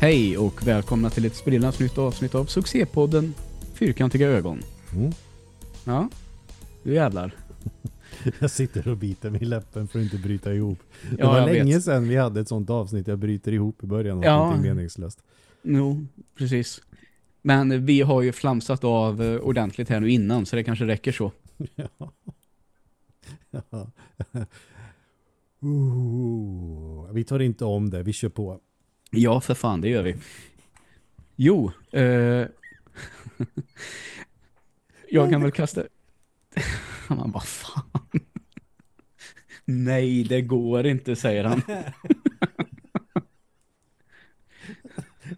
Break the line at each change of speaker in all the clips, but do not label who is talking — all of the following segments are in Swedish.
Hej och välkomna till ett sprillans nytt avsnitt av succépodden Fyrkantiga ögon.
Mm.
Ja, du jävlar.
Jag sitter och biter mig i läppen för att inte bryta ihop. Det
Ja,
var länge
vet.
sedan vi hade ett sånt avsnitt jag bryter ihop i början av
Ja.
någonting meningslöst.
Jo, precis. Men vi har ju flamsat av eh, ordentligt här nu innan så det kanske räcker så.
Ja. Ja. Ooh, vi tar inte om det, vi kör på.
Ja, för fan, det gör vi. Jo, eh, jag kan väl kasta... Man bara, fan. Nej, det går inte, säger han.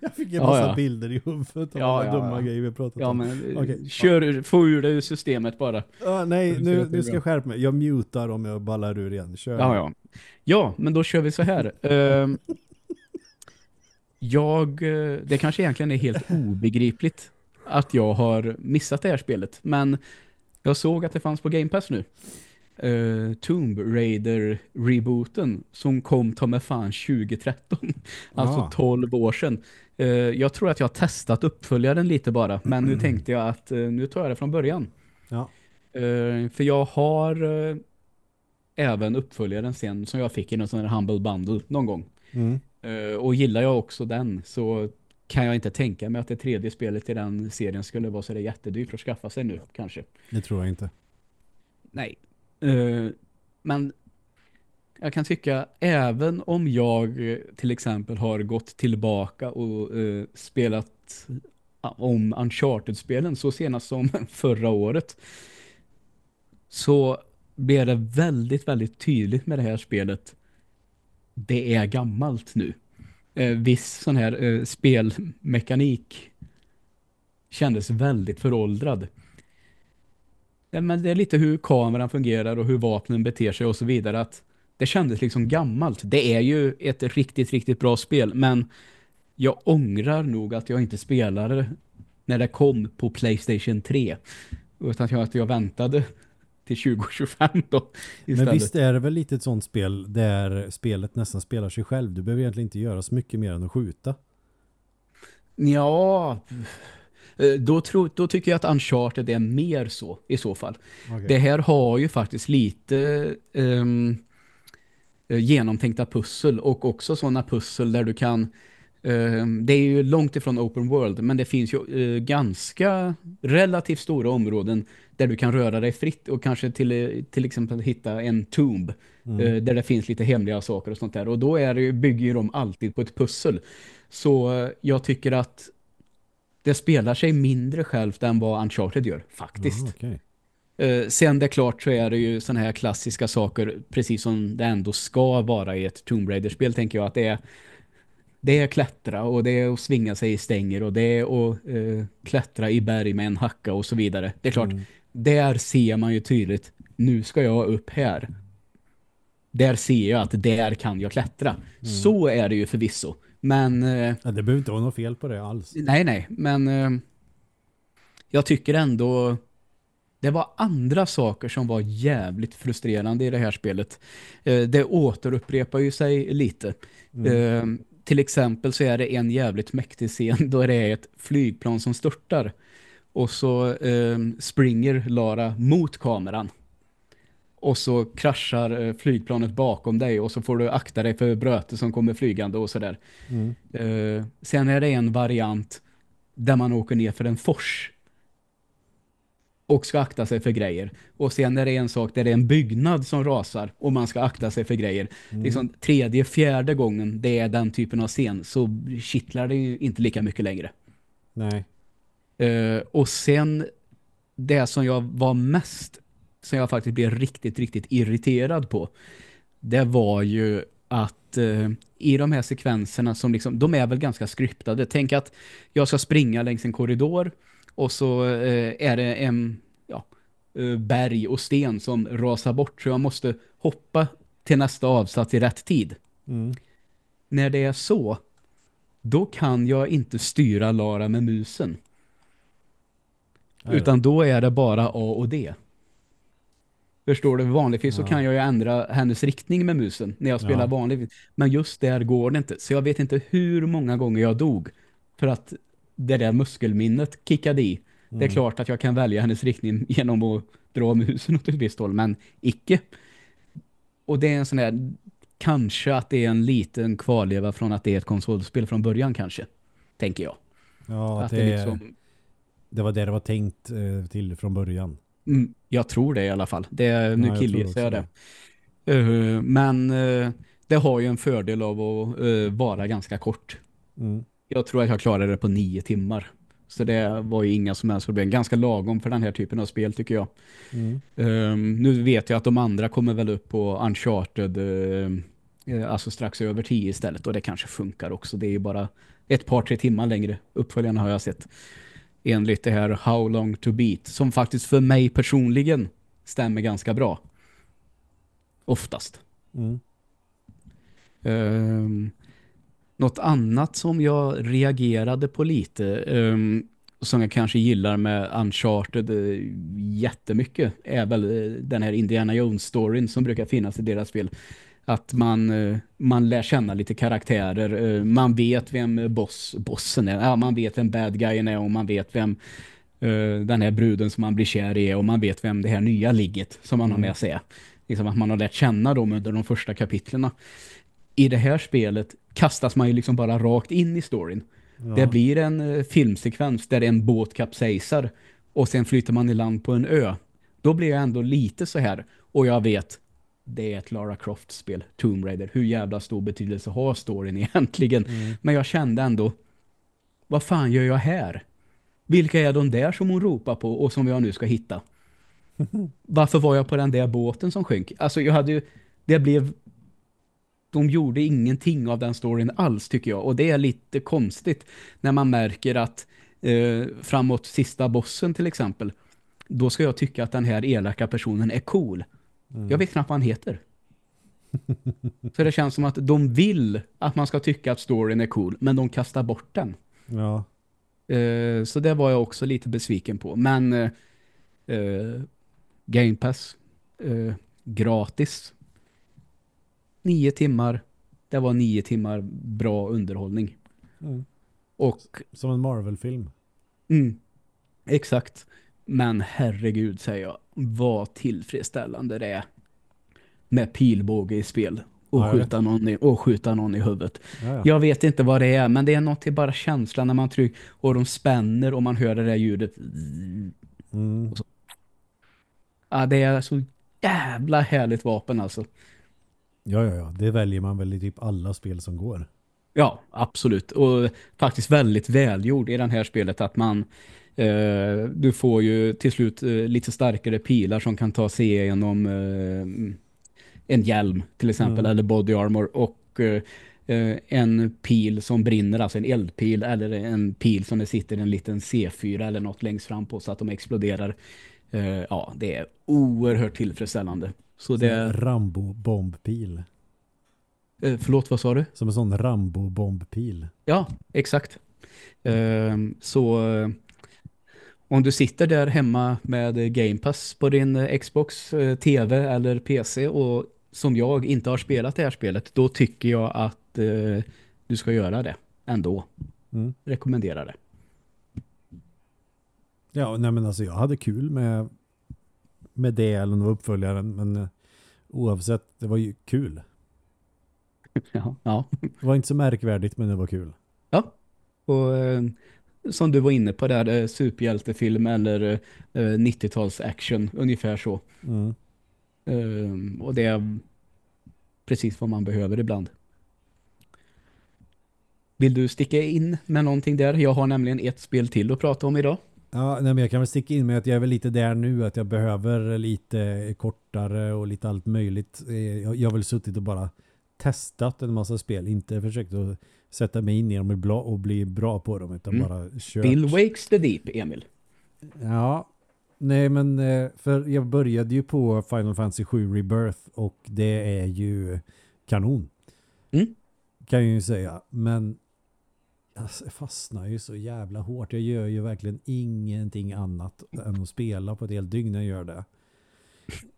Jag fick en
Ja,
massa
ja.
bilder i huvudet av
Ja, ja,
dumma
ja.
grejer vi pratat
Ja,
om.
men
Okej.
kör, ur- få ur det ur systemet bara.
Ja, nej, nu, nu ska jag skärpa mig. Jag mutar om jag ballar ur igen. Kör.
Ja, ja. Ja, men då kör vi så här. Ehm, jag, eh, det kanske egentligen är helt obegripligt att jag har missat det här spelet. Men jag såg att det fanns på Game Pass nu. Uh, Tomb Raider-rebooten som kom ta med fan 2013. Alltså
Ah.
12 år sedan. Eh, jag tror att jag har testat uppföljaren lite bara. Men nu tänkte jag att eh, nu tar jag det från början.
Ja.
För jag har även uppföljaren sen som jag fick i någon sån här Humble Bundle någon gång.
Mm.
Eh, och gillar jag också den så kan jag inte tänka mig att det tredje spelet i den serien skulle vara så det jättedyrt att skaffa sig nu kanske.
Det tror jag inte.
Nej. Eh, men jag kan tycka även om jag eh, till exempel har gått tillbaka och spelat om Uncharted-spelen så senast som förra året så blir det väldigt, väldigt tydligt med det här spelet. Det är gammalt nu. Eh, viss sån här eh, spelmekanik kändes väldigt föråldrad. Men det är lite hur kameran fungerar och hur vapnen beter sig och så vidare. Att det kändes liksom gammalt. Det är ju ett riktigt, riktigt bra spel. Men jag ångrar nog att jag inte spelade när det kom på Playstation 3. Utan att jag, att jag väntade till 2025 då istället.
Men visst är det väl lite ett sånt spel där spelet nästan spelar sig själv. Du behöver egentligen inte göra så mycket mer än att skjuta.
Ja, eh, då, tror, då tycker jag att Uncharted är mer så i så fall.
Okej.
Det här har ju faktiskt lite eh, genomtänkta pussel och också sådana pussel där du kan ehm, det är ju långt ifrån open world men det finns ju eh, ganska relativt stora områden där du kan röra dig fritt och kanske till, till exempel hitta en tomb
Mm.
eh, där det finns lite hemliga saker och sånt där och då är det, bygger ju de alltid på ett pussel. Så eh, jag tycker att det spelar sig mindre självt än vad Uncharted gör faktiskt.
Aha, okej.
Eh, sen det är klart så är det ju såna här klassiska saker precis som det ändå ska vara i ett Tomb Raider-spel tänker jag att det är det är klättra och det är att svinga sig i stänger och det är att eh, klättra i berg med en hacka och så vidare. Det är klart,
Mm.
Där ser man ju tydligt nu ska jag upp här. Där ser jag att där kan jag klättra.
Mm.
Så är det ju förvisso. Men eh,
Ja, det behöver inte vara något fel på det alls.
Nej, nej, men eh, jag tycker ändå det var andra saker som var jävligt frustrerande i det här spelet. Eh, det återupprepar ju sig lite. Eh, till exempel så är det en jävligt mäktig scen då det är ett flygplan som störtar och så eh, springer Lara mot kameran. Och så kraschar eh, flygplanet bakom dig och så får du akta dig för bröte som kommer flygande och sådär.
Mm.
Eh, sen är det en variant där man åker ner för en fors och ska akta sig för grejer. Och sen är det en sak där det är en byggnad som rasar och man ska akta sig för grejer. Liksom tredje, fjärde gången det är den typen av scen så kittlar det ju inte lika mycket längre.
Nej.
Eh, och sen det som jag var mest som jag faktiskt blev riktigt, riktigt irriterad på det var ju att eh, i de här sekvenserna som liksom, de är väl ganska skriptade. Tänk att jag ska springa längs en korridor och så eh, är det en ja, berg och sten som rasar bort så jag måste hoppa till nästa avsats i rätt tid.
Mm.
När det är så då kan jag inte styra Lara med musen. Utan då är det bara A och D. Förstår du? Vanligtvis
Ja.
så kan jag ju ändra hennes riktning med musen när jag spelar
Ja.
vanligtvis. Men just där går det inte. Så jag vet inte hur många gånger jag dog för att det där muskelminnet kickade i. Det är
Mm.
klart att jag kan välja hennes riktning genom att dra musen åt ett visst håll, men icke. Och det är en sån här, kanske att det är en liten kvarleva från att det är ett konsolspel från början kanske, tänker jag.
Ja,
att
det,
det liksom,
det var det det var tänkt eh, till från början.
mm, jag tror det i alla fall. Det,
Ja,
nu
jag
killgissar jag
också
det. Eh, men eh, det har ju en fördel av att eh, vara ganska kort.
Mm.
Jag tror att jag klarade det på nio timmar. Så det var ju inga som helst problem. Ganska lagom för den här typen av spel tycker jag.
Mm.
Ehm, nu vet jag att de andra kommer väl upp på Uncharted eh, alltså strax över 10 istället och det kanske funkar också. Det är ju bara ett par, tre timmar längre. Uppföljarna har jag sett enligt det här How Long To Beat som faktiskt för mig personligen stämmer ganska bra. Oftast.
Mm.
Um, något annat som jag reagerade på lite um, som jag kanske gillar med Uncharted uh, jättemycket är väl uh, den här Indiana Jones-storyn som brukar finnas i deras spel. Att man, uh, man lär känna lite karaktärer. Uh, man vet vem boss, bossen är. Ja, man vet vem bad guyen är och man vet vem uh, den här bruden som man blir kär i är och man vet vem det här nya ligget som man har med sig är. Liksom att man har lärt känna dem under de första kapitlerna i det här spelet kastas man ju liksom bara rakt in i storyn.
Ja.
Det blir en eh, filmsekvens där en båt kapsejsar och sen flyter man i land på en ö. Då blir jag ändå lite så här. Och jag vet, det är ett Lara Croft-spel, Tomb Raider. Hur jävla stor betydelse har storyn egentligen?
Mm.
Men jag kände ändå, vad fan gör jag här? Vilka är de där som hon ropar på och som jag nu ska hitta? Varför var jag på den där båten som sjönk? Alltså jag hade ju, det blev de gjorde ingenting av den storyn alls tycker jag. Och det är lite konstigt när man märker att eh, framåt sista bossen till exempel, då ska jag tycka att den här elaka personen är cool.
Mm.
Jag vet knappt vad han heter. Så det känns som att de vill att man ska tycka att storyn är cool, men de kastar bort den.
Ja.
Eh, så det var jag också lite besviken på. Men eh, eh, Game Pass, gratis. Nio timmar. Det var nio timmar bra underhållning.
Mm.
Och
Som en Marvel-film.
mm, exakt. Men herregud säger jag, vad tillfredsställande det är med pilbåge i spel. Och,
Ja,
skjuta, någon i, och skjuta någon i huvudet.
Ja, ja.
Jag vet inte vad det är, men det är något till bara känslan när man trycker och de spänner och man hör det där ljudet.
Mm.
Ja, det är så jävla härligt vapen alltså.
ja, ja, ja. Det väljer man väl i typ alla spel som går.
Ja, absolut. Och faktiskt väldigt välgjord i det här spelet att man eh, du får ju till slut eh, lite starkare pilar som kan ta sig igenom eh, en hjälm till exempel
Mm.
eller body armor och eh, eh, en pil som brinner, alltså en eldpil eller en pil som det sitter en liten C4 eller något längst fram på så att de exploderar. Ja, det är oerhört tillfredsställande. Så
Det...
det,
Rambo-bombpil.
eh, förlåt, vad sa du?
Som en sån Rambo-bombpil.
Ja, exakt. Så om du sitter där hemma med Game Pass på din eh, Xbox, eh, TV eller PC och som jag inte har spelat det här spelet, då tycker jag att eh, du ska göra det ändå.
Mm.
Rekommenderar det.
Ja, nej men alltså jag hade kul med med det eller uppföljaren men eh, oavsett, det var ju kul.
Ja, ja.
Det var inte så märkvärdigt men det var kul.
ja. Och som du var inne på där, eh, superhjältefilm eller eh, 90-tals action, ungefär så.
Mm.
Ehm, och det är precis vad man behöver ibland. Vill du sticka in med någonting där? Jag har nämligen ett spel till att prata om idag.
Ja, nej, men jag kan väl sticka in med att jag är väl lite där nu att jag behöver lite kortare och lite allt möjligt. Eh, Jag, jag har väl suttit och bara testat en massa spel, inte försökt att sätta mig in i dem och bli bra på dem utan
Mm.
bara kört.
Bill Wakes the Deep, Emil.
Ja, nej men eh, för jag började ju på Final Fantasy 7 Rebirth och det är ju kanon.
Mm.
Kan jag ju säga, men jag fastnar ju så jävla hårt. Jag gör ju verkligen ingenting annat än att spela på ett helt dygn när jag gör det.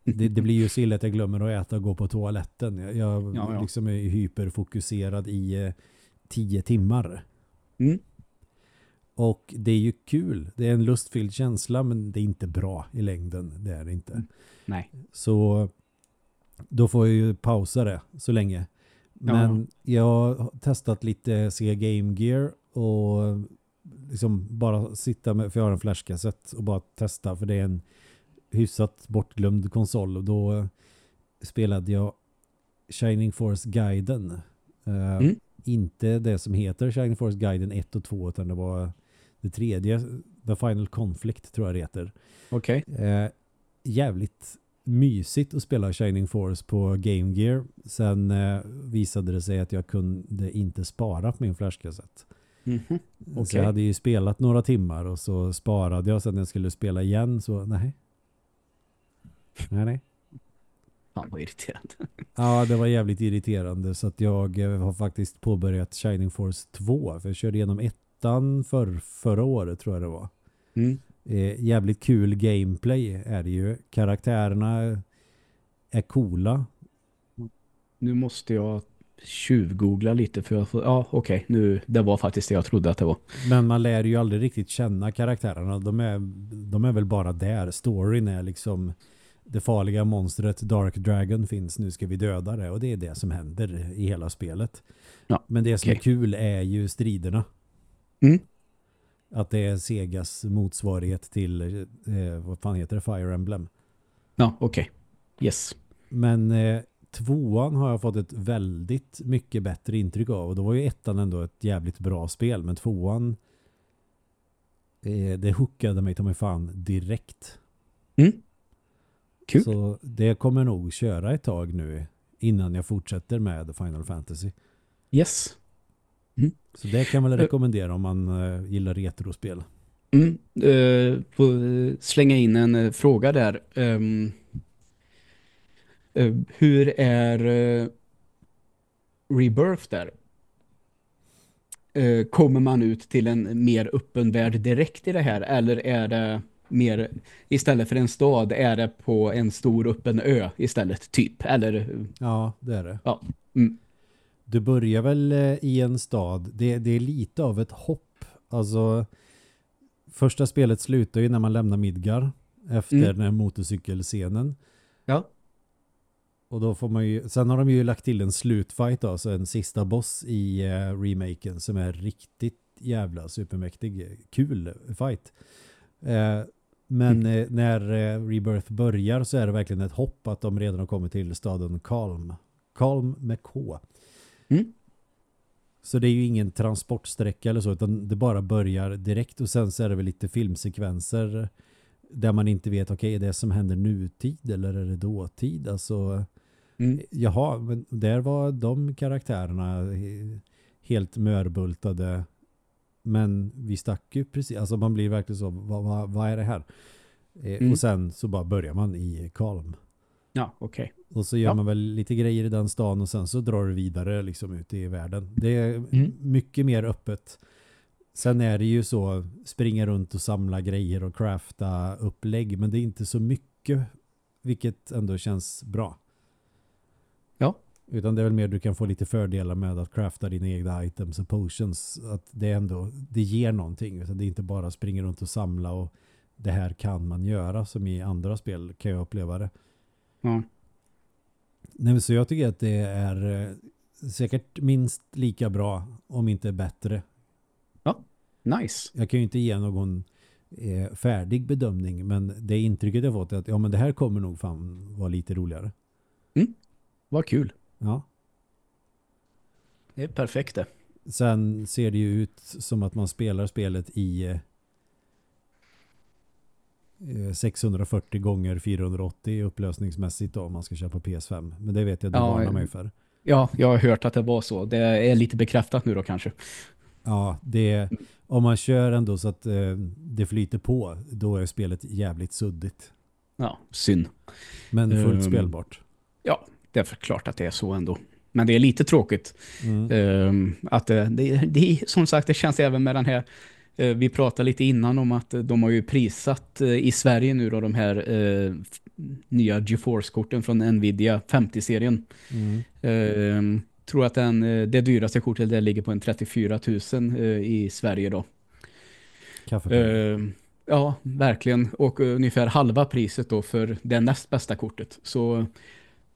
Det, det blir ju så illa att jag glömmer att äta och gå på toaletten. Jag, jag
Ja, ja.
liksom är hyperfokuserad i eh, tio timmar.
Mm.
Och det är ju kul. Det är en lustfylld känsla men det är inte bra i längden. Det är det inte.
Mm. Nej.
Så då får jag ju pausa det så länge. Men jag har testat lite se Game Gear och liksom bara sitta med, för jag har en flashkassett och bara testa för det är en hyfsat bortglömd konsol och då spelade jag Shining Force Guiden. Eh,
Mm.
Inte det som heter Shining Force Guiden 1 och 2 utan det var det tredje, The Final Conflict tror jag det heter.
Okej.
Eh, jävligt mysigt att spela Shining Force på Game Gear. Sen eh, visade det sig att jag kunde inte spara på min flashkassett.
Mhm.
Så
Okej.
jag hade ju spelat några timmar och så sparade jag sen när jag skulle spela igen så nej. Nej, nej.
Fan vad irriterande.
Ja, det var jävligt irriterande så att jag eh, har faktiskt påbörjat Shining Force 2 för jag körde igenom ettan för, förra året tror jag det var.
Mm.
Eh, jävligt kul gameplay är det ju. Karaktärerna är coola.
Nu måste jag tjuvgoogla lite för att få... Ja, okej. Nu, det var faktiskt det jag trodde att det var.
Men man lär ju aldrig riktigt känna karaktärerna. De är, de är väl bara där. Storyn är liksom det farliga monstret Dark Dragon finns. Nu ska vi döda det. Och det är det som händer i hela spelet.
Ja,
Men det som
okej.
är kul är ju striderna.
Mm.
Att det är Segas motsvarighet till eh, vad fan heter det? Fire Emblem.
Ja, okej. Yes.
Men eh, tvåan har jag fått ett väldigt mycket bättre intryck av. Och då var ju ettan ändå ett jävligt bra spel. Men tvåan eh, det hookade mig ta mig fan direkt.
Mm. Kul.
Så det kommer nog köra ett tag nu innan jag fortsätter med Final Fantasy.
Yes.
Så det kan man väl
Eh.
rekommendera om man eh, gillar retrospel.
Mm. Uh, eh, slänga in en fråga där. Ehm, eh, hur är eh, Rebirth där? Kommer man ut till en mer öppen värld direkt i det här? Eller är det mer, istället för en stad, är det på en stor öppen ö istället, typ? Eller,
Ja, det är det.
ja. Mm.
Du börjar väl eh, i en stad. Det, det är lite av ett hopp. Alltså, första spelet slutar ju när man lämnar Midgar efter
Mm.
den här motorcykelscenen.
Ja.
Och då får man ju, sen har de ju lagt till en slutfight då, så en sista boss i eh, remaken som är riktigt jävla supermäktig. Kul fight. Eh, men eh, när eh, Rebirth börjar så är det verkligen ett hopp att de redan har kommit till staden Kalm. Kalm med K.
Mm.
Så det är ju ingen transportsträcka eller så utan det bara börjar direkt och sen så är det väl lite filmsekvenser där man inte vet, okej, är det som händer nutid eller är det dåtid? Alltså,
Mm.
jaha, men där var de karaktärerna he- helt mörbultade men vi stack ju precis, alltså man blir verkligen så, vad, vad, vad är det här? Eh,
Mm.
Och sen så bara börjar man i Kalm.
Ja, okej.
Och så gör
Ja.
man väl lite grejer i den stan och sen så drar du vidare liksom ut i världen. Det är
Mm.
mycket mer öppet. Sen är det ju så, springa runt och samla grejer och crafta upplägg, men det är inte så mycket, vilket ändå känns bra.
Ja.
Utan det är väl mer du kan få lite fördelar med att crafta dina egna items och potions. Att det ändå, det ger någonting. Utan det är inte bara springa runt och samla och det här kan man göra som i andra spel kan jag uppleva det.
Ja.
Nej, så jag tycker att det är eh, säkert minst lika bra om inte bättre.
Nice.
Jag kan ju inte ge någon eh, färdig bedömning men det intrycket jag fått är att ja men det här kommer nog fan vara lite roligare.
Vad kul.
Ja.
Det är perfekt det.
Sen ser det ju ut som att man spelar spelet i eh, eh, 640 gånger 480 upplösningsmässigt då, om man ska köpa PS5. Men det vet jag du
Ja,
varnar mig för.
Ja, jag har hört att det var så. Det är lite bekräftat nu då kanske.
Ja, det, om man kör ändå så att eh, det flyter på, då är spelet jävligt suddigt.
Ja, synd.
Men fullt
Ehm.
spelbart.
Ja, det är klart att det är så ändå. Men det är lite tråkigt.
Mm.
ehm, att det, det, det, som sagt, det känns även med den här Eh, vi pratade lite innan om att de har ju prisat eh, i Sverige nu då de här eh, nya GeForce-korten från Nvidia 50-serien.
Mm.
Eh, tror att den, eh, det dyraste kortet där ligger på en 34 000 eh, i Sverige då.
Kaffepengar.
Eh, ja, verkligen. Och eh, ungefär halva priset då för det näst bästa kortet. Så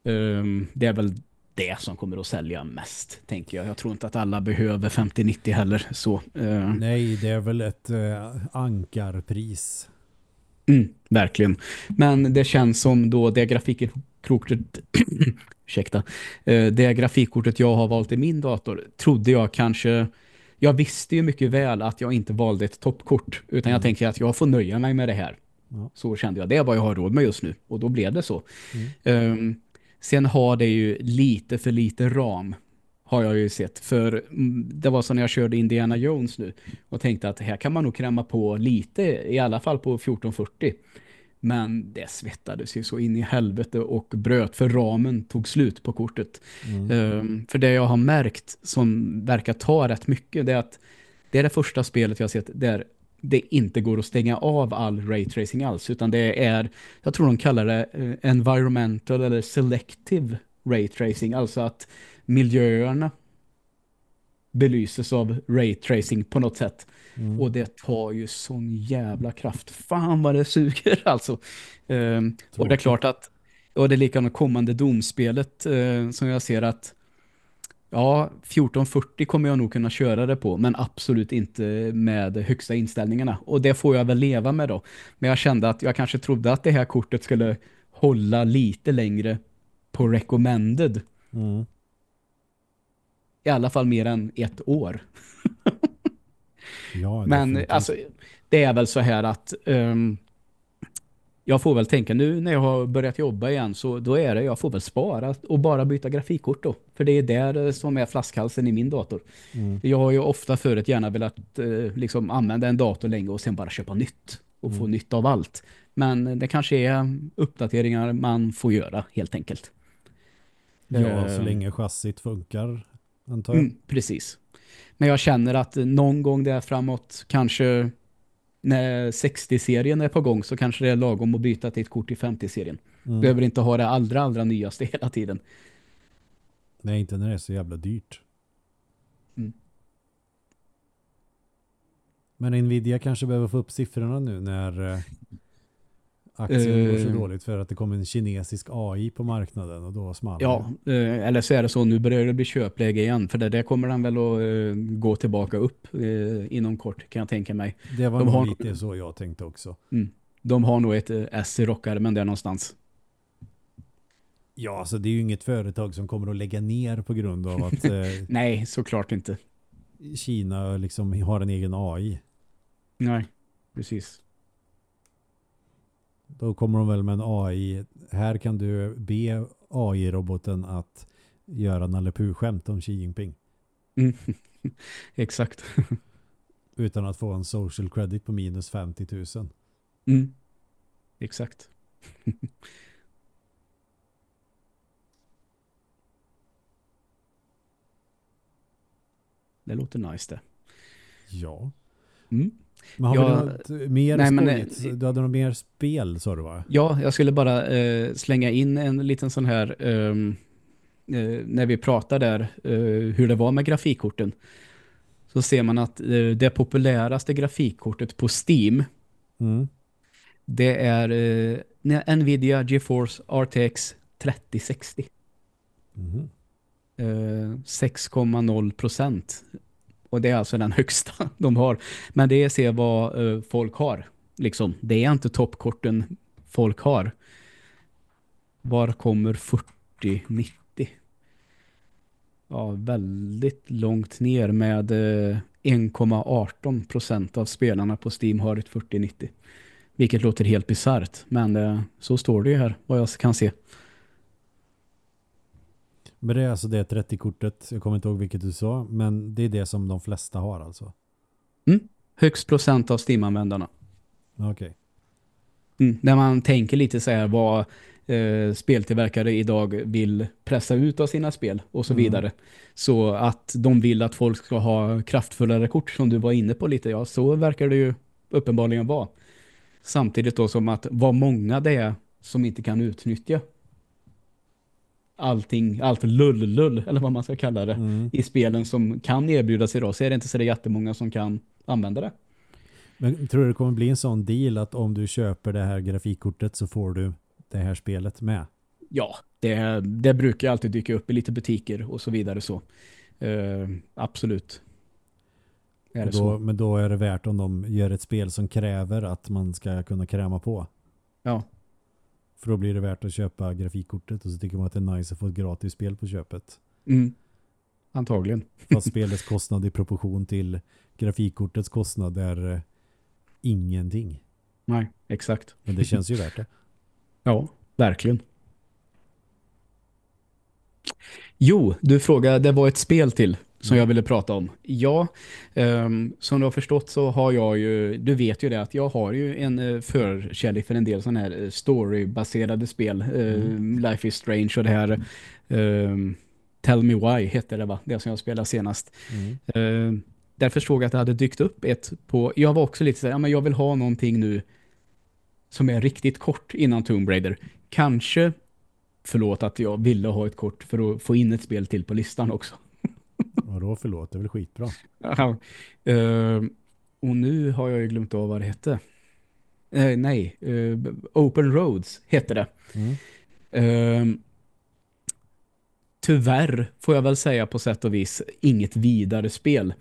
eh, det är väl det som kommer att sälja mest, tänker jag. Jag tror inte att alla behöver 50-90 heller. Så, eh,
Nej, det är väl ett eh, ankarpris.
Mm, verkligen. Men det känns som då det grafikkortet ursäkta, eh, det grafikkortet jag har valt i min dator trodde jag kanske jag visste ju mycket väl att jag inte valde ett toppkort utan jag tänker att jag får nöja mig med det här.
Ja.
Så kände jag, det är vad jag har råd med just nu och då blev det så.
Mm.
Um, sen har det ju lite för lite ram har jag ju sett. För mm, det var så när jag körde Indiana Jones nu och tänkte att här kan man nog kräma på lite, i alla fall på 1440. Men det svettades ju så in i helvete och bröt för ramen tog slut på kortet.
Mm.
Ehm, för det jag har märkt som verkar ta rätt mycket det är att det är det första spelet jag har sett där det inte går att stänga av all raytracing alls utan det är, jag tror de kallar det eh, environmental eller selective raytracing, alltså att miljöerna belyses av raytracing på något sätt.
Mm.
Och det tar ju sån jävla kraft. Fan vad det suger alltså. Ehm, och det är klart att och det är likadant kommande domspelet eh, som jag ser att ja, 1440 kommer jag nog kunna köra det på men absolut inte med högsta inställningarna. Och det får jag väl leva med då. Men jag kände att jag kanske trodde att det här kortet skulle hålla lite längre på recommended.
Mm.
I alla fall mer än ett år.
Ja,
Men alltså, det är väl så här att ehm, jag får väl tänka nu när jag har börjat jobba igen så då är det, jag får väl spara och bara byta grafikkort då. För det är där eh, som är flaskhalsen i min dator.
Mm.
Jag har ju ofta förut gärna velat eh, liksom använda en dator länge och sen bara köpa nytt och få
Mm.
nytt av allt. Men det kanske är uppdateringar man får göra helt enkelt.
Ja, så
eh,
länge chassit funkar, antar jag.
Mm, precis. Men jag känner att någon gång där framåt, kanske när 60-serien är på gång så kanske det är lagom att byta till ett kort i 50-serien.
Mm.
Behöver inte ha det allra, allra nyaste hela tiden.
Nej, inte när det är så jävla dyrt.
Mm.
Men Nvidia kanske behöver få upp siffrorna nu när eh, aktien går så
Eh.
dåligt för att det kommer en kinesisk AI på marknaden och då smallar
Ja,
det.
eh, eller så är det så, nu börjar det bli köpläge igen. För det där kommer den väl att eh, gå tillbaka upp inom kort kan jag tänka mig.
Det var
De
nog
har-
lite så jag tänkte också.
De har nog ett S i rockärmen där någonstans.
Ja, alltså det är ju inget företag som kommer att lägga ner på grund av att
Nej, såklart inte.
Kina liksom har en egen AI.
Nej, precis.
Då kommer de väl med en AI. Här kan du be AI-roboten att göra Nalle Puh-skämt om Xi Jinping.
Mm. Exakt.
Utan att få en social credit på minus 50 000.
Mm. Exakt. det låter nice det.
Ja.
Mm.
Men har
Ja,
vi något mer
nej, men,
skojigt?
eh,
Du hade något mer spel sa du va?
Ja, jag skulle bara eh, slänga in en liten sån här ehm, eh, när vi pratar där eh, hur det var med grafikkorten. Så ser man att eh, det populäraste grafikkortet på Steam
Mm.
det är Nvidia GeForce RTX 3060.
Mhm.
Eh, 6,0 procent. Och det är alltså den högsta de har. Men det är se vad eh, folk har. Liksom. Det är inte toppkorten folk har. Var kommer 40-90? Ja, väldigt långt ner med eh, 1,18 procent av spelarna på Steam har ett 40-90. Vilket låter helt bizarrt. Men eh, så står det ju här, vad jag kan se.
Men det är alltså det 30-kortet. Jag kommer inte ihåg vilket du sa. Men det är det som de flesta har alltså.
Högst procent av Steam-användarna.
Okej.
Mm, när man tänker lite så här vad eh, speltillverkare idag vill pressa ut av sina spel och så
Mm.
vidare. Så att de vill att folk ska ha kraftfullare kort som du var inne på lite. Ja, så verkar det ju uppenbarligen vara. Samtidigt då som att vad många det är som inte kan utnyttja allting, allt lull-lull eller vad man ska kalla det
Mm.
i spelen som kan erbjudas idag så är det inte så det jättemånga som kan använda det.
Men tror du det kommer bli en sån deal att om du köper det här grafikkortet så får du det här spelet med?
Ja, det, det brukar alltid dyka upp i lite butiker och så vidare så. Eh, absolut.
Då, men då är det värt om de gör ett spel som kräver att man ska kunna kräma på.
Ja,
För då blir det värt att köpa grafikkortet och så tycker man att det är nice att få ett gratis spel på köpet.
mm. antagligen.
Fast spelets kostnad i proportion till grafikkortets kostnad är eh, ingenting.
Nej, exakt.
Men det känns ju värt det.
Ja, verkligen. Jo, du frågade, det var ett spel till som
Mm.
jag ville prata om. Ja, ehm, som du har förstått så har jag ju, du vet ju det att jag har ju en uh, förkärlek för en del sådana här eh, storybaserade spel. Eh, Life is Strange och det här ehm, Tell Me Why hette det va? Det som jag spelade senast.
Mm.
Eh, därför såg jag att det hade dykt upp ett på, jag var också lite så här, ja men jag vill ha någonting nu som är riktigt kort innan Tomb Raider. Kanske, förlåt att jag ville ha ett kort för att få in ett spel till på listan också.
Vadå förlåt, det är väl skitbra.
Eh, och nu har jag ju glömt av vad det hette. Eh, nej, eh, Open Roads hette det.
Mm.
Tyvärr får jag väl säga på sätt och vis inget vidare spel.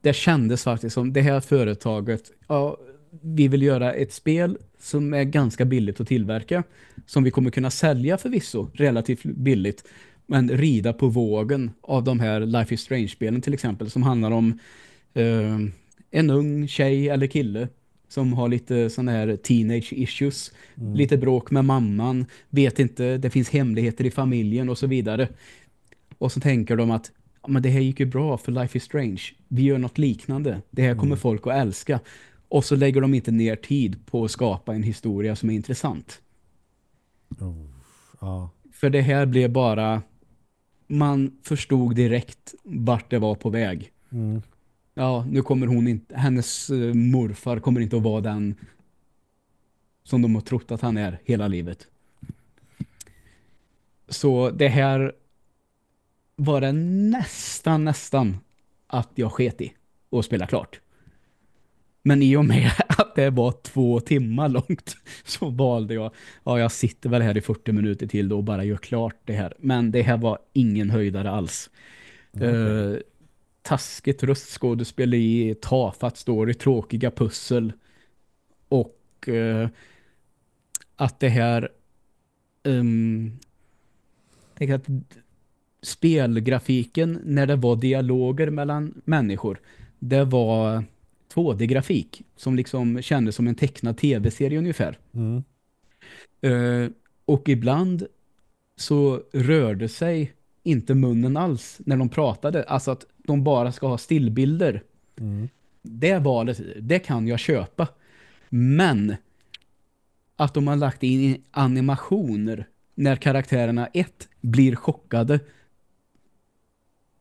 Det kändes faktiskt som det här företaget, ja, vi vill göra ett spel som är ganska billigt att tillverka, som vi kommer kunna sälja förvisso relativt billigt, men rida på vågen av de här Life is Strange-spelen till exempel, som handlar om eh, en ung tjej eller kille som har lite sådana här teenage issues,
Mm.
lite bråk med mamman, vet inte, det finns hemligheter i familjen och så vidare. Och så tänker de att men det här gick ju bra för Life is Strange. Vi gör något liknande. Det här kommer
Mm.
folk att älska. Och så lägger de inte ner tid på att skapa en historia som är intressant.
Oh. Ja.
För det här blev bara man förstod direkt vart det var på väg.
Mm.
Ja, nu kommer hon inte, hennes eh, morfar kommer inte att vara den som de har trott att han är hela livet. Så det här var det nästan, nästan att jag sket i och spela klart. Men i och med att det var två timmar långt så valde jag, ja jag sitter väl här i 40 minuter till då och bara gör klart det här. Men det här var ingen höjdare alls. Eh, taskigt röstskådespeleri, tafatt story, tråkiga pussel och eh, att det här um, tänk att spelgrafiken när det var dialoger mellan människor det var 2D-grafik som liksom kändes som en tecknad tv-serie ungefär.
Mm.
Eh, och ibland så rörde sig inte munnen alls när de pratade. Alltså att de bara ska ha stillbilder.
Mm.
Det valet, det kan jag köpa. Men att de har lagt in animationer när karaktärerna ett blir chockade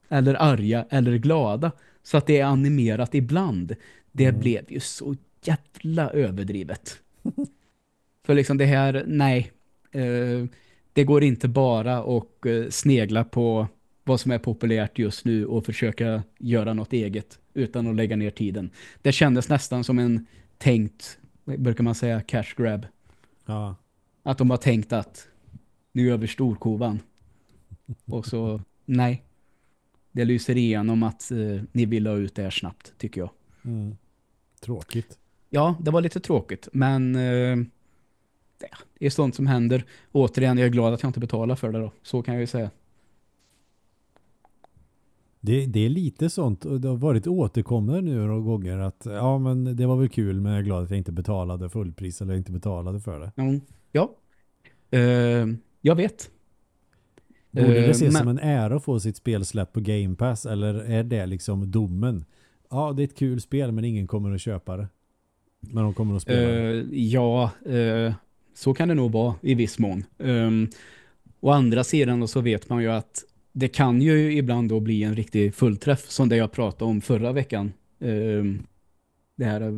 eller arga eller glada så att det är animerat ibland. Det
Mm.
blev ju så jävla överdrivet. För liksom det här, nej. Eh, det går inte bara att eh, snegla på vad som är populärt just nu och försöka göra något eget utan att lägga ner tiden. Det kändes nästan som en tänkt, brukar man säga, cash grab.
Ja.
Att de har tänkt att nu vi storkovan. Och så, nej. Det lyser igenom att eh, ni vill ha ut det här snabbt, tycker jag.
Mm. Tråkigt.
Ja, det var lite tråkigt, men eh, det är sånt som händer. Återigen, jag är glad att jag inte betalar för det då. Så kan jag ju säga.
Det, det är lite sånt och det har varit återkommande nu några gånger att ja men det var väl kul men jag är glad att jag inte betalade fullpris eller inte betalade för det.
Mm. Ja, eh, jag vet.
Borde det
Eh,
ses
men-
som en ära att få sitt spel släppt på Game Pass eller är det liksom domen? Ja, det är ett kul spel men ingen kommer att köpa det. Men de kommer att spela det.
Eh, ja, uh, så kan det nog vara i viss mån. Um, å andra sidan så vet man ju att det kan ju ibland då bli en riktig fullträff som det jag pratade om förra veckan. Um, det här eh,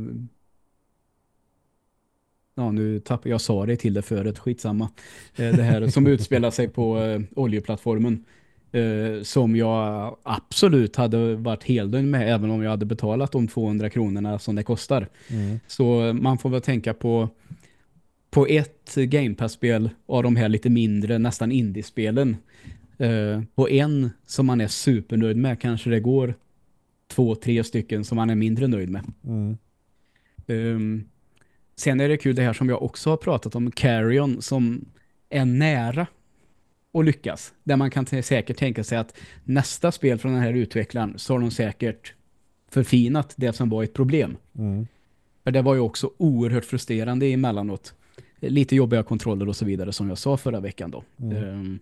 ja nu tappar jag sa det till det förut, skitsamma. Det här som utspelar sig på oljeplattformen eh, som jag absolut hade varit helt med även om jag hade betalat de 200 kronorna som det kostar. Mm. Så man får väl tänka på på ett Game Pass-spel av de här lite mindre, nästan indie-spelen. Eh, på en som man är supernöjd med kanske det går två, tre stycken som man är mindre nöjd med. Mm. Um, sen är det kul det här som jag också har pratat om, Carrion, som är nära att lyckas. Där man kan säkert tänka sig att nästa spel från den här utvecklaren så har de säkert förfinat det som var ett problem. Mm. För det var ju också oerhört frustrerande emellanåt. Lite jobbiga kontroller och så vidare som jag sa förra veckan då. Mm. Um,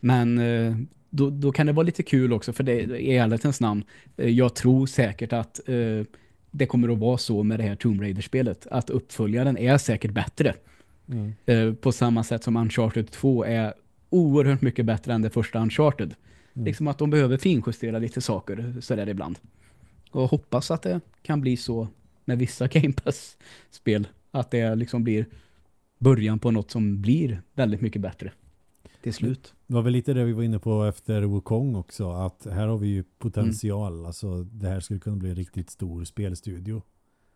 men uh, då, då, kan det vara lite kul också för det i ärlighetens namn. Uh, jag tror säkert att uh, det kommer att vara så med det här Tomb Raider-spelet. Att uppföljaren är säkert bättre. Mm. på samma sätt som Uncharted 2 är oerhört mycket bättre än det första Uncharted. Mm. Liksom att de behöver finjustera lite saker sådär ibland. Och hoppas att det kan bli så med vissa Game Pass-spel. Att det liksom blir början på något som blir väldigt mycket bättre till slut.
Det var väl lite det vi var inne på efter Wukong också. Att här har vi ju potential. Mm. Alltså det här skulle kunna bli en riktigt stor spelstudio.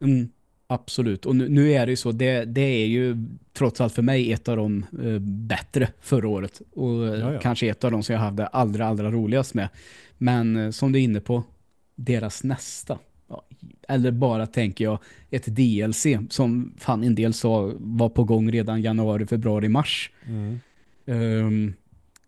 Mm. Absolut. Och nu, nu, är det ju så, det, det, är ju trots allt för mig ett av de eh, bättre förra året. Och eh, ja, ja. kanske ett av de som jag hade allra, allra roligast med. Men eh, som du är inne på, deras nästa. Ja, eller bara tänker jag ett DLC som fan en del sa var på gång redan januari, februari, mars. Mm. Um,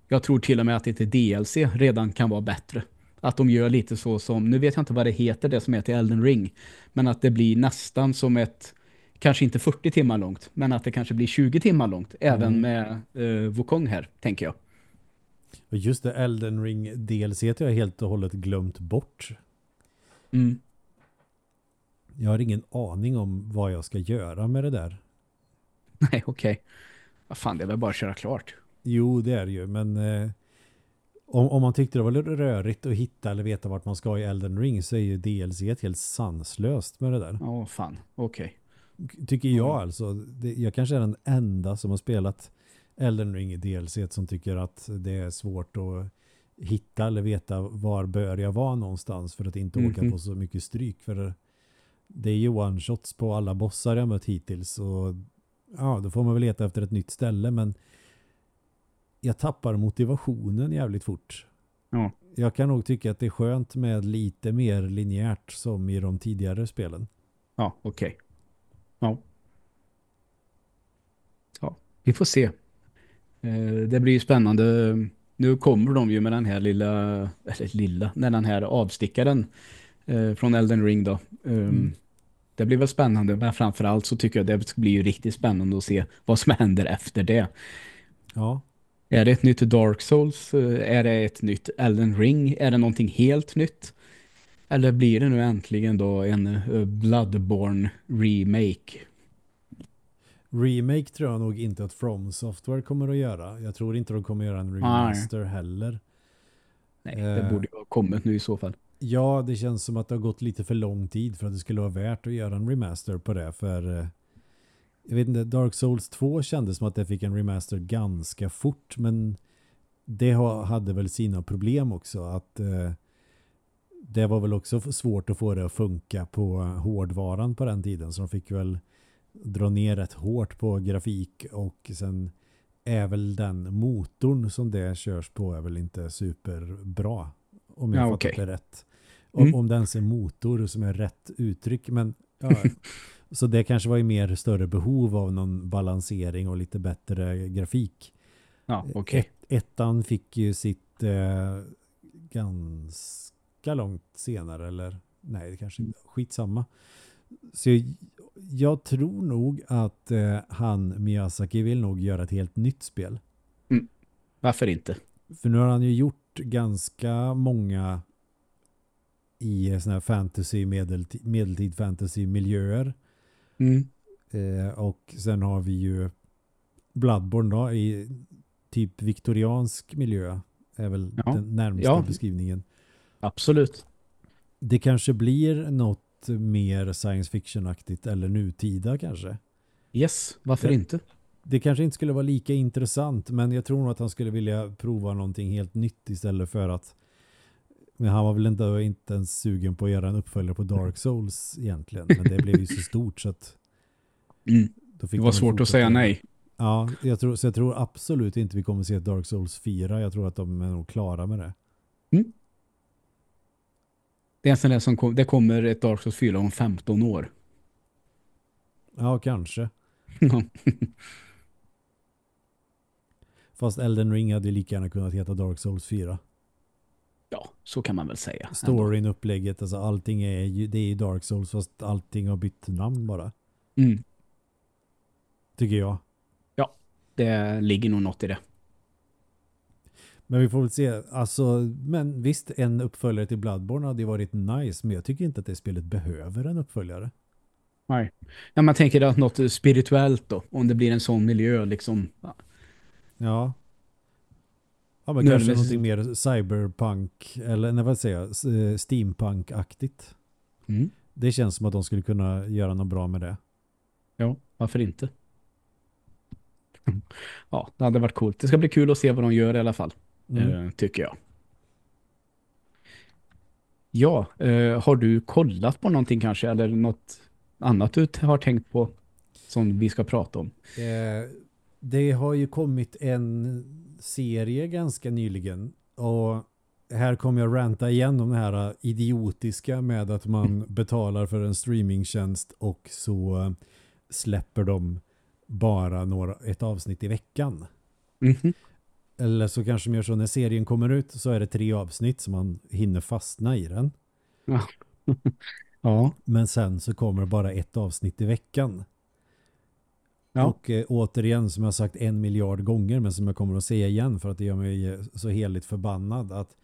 jag tror till och med att ett DLC redan kan vara bättre. Att de gör lite så som, nu vet jag inte vad det heter det som heter Elden Ring, men att det blir nästan som ett, kanske inte 40 timmar långt, men att det kanske blir 20 timmar långt, mm. även med uh, Wukong här, tänker jag.
Just det Elden Ring DLC jag helt och hållet glömt bort. Mm. Jag har ingen aning om vad jag ska göra med det där.
Nej, okej. Okay. Vad fan, det är väl bara att köra klart.
Jo, det är det ju, men eh, om, om man tyckte det var rörigt att hitta eller veta vart man ska i Elden Ring så är ju DLC helt sanslöst med det där.
Ja, oh, fan. Okej.
Okay. Tycker jag alltså. Det, jag kanske är den enda som har spelat Elden Ring i DLC som tycker att det är svårt att hitta eller veta var bör jag vara någonstans för att inte mm -hmm. åka mhm. på så mycket stryk. För det är ju one-shots på alla bossar jag mött hittills och ja, då får man väl leta efter ett nytt ställe men jag tappar motivationen jävligt fort. Ja. Jag kan nog tycka att det är skönt med lite mer linjärt som i de tidigare spelen.
Ja, okej. Okay. Ja. Ja, vi får se. Eh, det blir ju spännande. Nu kommer de ju med den här lilla, eller lilla, med den här avstickaren eh, från Elden Ring då. Um, mm. Det blir väl spännande, men framförallt så tycker jag det blir ju riktigt spännande att se vad som händer efter det.
Ja.
Är det ett nytt Dark Souls? Är det ett nytt Elden Ring? Är det någonting helt nytt? Eller blir det nu äntligen då en eh, Bloodborne remake?
Remake tror jag nog inte att From Software kommer att göra. Jag tror inte de kommer att göra en remaster Nej. heller.
Nej, det eh, borde ha kommit nu i så fall.
Ja, det känns som att det har gått lite för lång tid för att det skulle vara värt att göra en remaster på det. För eh, jag vet inte, Dark Souls 2 kändes som att det fick en remaster ganska fort men det hade väl sina problem också att eh, det var väl också svårt att få det att funka på hårdvaran på den tiden så de fick väl dra ner rätt hårt på grafik och sen är väl den motorn som det körs på är väl inte superbra om jag ja, fattat okay. det rätt. Om, mm. om den ser motor som är rätt uttryck men ja, Så det kanske var i mer större behov av någon balansering och lite bättre grafik.
Ja, okej. Okay. Ett,
ettan fick ju sitt eh, ganska långt senare eller nej, det kanske inte skitsamma. Så jag, jag tror nog att eh, han Miyazaki vill nog göra ett helt nytt spel.
Mm. Varför inte?
För nu har han ju gjort ganska många i såna här fantasy, medeltid, medeltid fantasy miljöer. Mm. Eh, och sen har vi ju Bloodborne då i typ viktoriansk miljö är väl
Ja.
den närmsta
Ja.
beskrivningen.
Absolut.
Det kanske blir något mer science fiction-aktigt eller nutida kanske.
Yes, varför
Ja.
inte?
Det kanske inte skulle vara lika intressant men jag tror nog att han skulle vilja prova någonting helt nytt istället för att men han var väl inte, inte ens sugen på att göra en uppföljare på Dark Souls egentligen. Men det blev ju så stort så att
Mm.
då fick
Det
de
var svårt att säga nej.
Ja, jag tror, så jag tror absolut inte vi kommer se ett Dark Souls 4. Jag tror att de är nog klara med det.
Det är en sån där som kom, det kommer ett Dark Souls 4 om 15 år.
Ja, kanske. Fast Elden Ring hade ju lika gärna kunnat heta Dark Souls 4.
Ja, så kan man väl säga.
Storyn, upplägget, alltså allting är ju, det är ju Dark Souls fast allting har bytt namn bara.
Mm.
Tycker jag.
Det ligger nog något i det.
Men vi får väl se. Alltså, men visst, en uppföljare till Bloodborne hade varit nice, men jag tycker inte att det spelet behöver en uppföljare.
Nej. Ja, man tänker att något spirituellt då. Om det blir en sån miljö liksom. Ja.
Ja. Men
Nu
kanske någonting mer cyberpunk, eller nej, vad säger jag, eh, steampunk-aktigt.
Mm.
Det känns som att de skulle kunna göra något bra med det.
Ja, varför inte? Ja, det hade varit coolt. Det ska bli kul att se vad de gör i alla fall.
Mm.
eh, tycker jag. Ja, eh, har du kollat på någonting kanske eller något annat du har tänkt på som vi ska prata om?
Eh, det har ju kommit en serie ganska nyligen och här kommer jag ranta igen om det här idiotiska med att man betalar för en streamingtjänst och så eh, släpper de bara några, ett avsnitt i veckan.
Mhm.
Eller så kanske de gör så när serien kommer ut så är det tre avsnitt så man hinner fastna i den.
Ja,
Men sen så kommer bara ett avsnitt i veckan.
Ja.
Och eh, återigen som jag sagt en miljard gånger men som jag kommer att säga igen för att det gör mig eh, så heligt förbannad att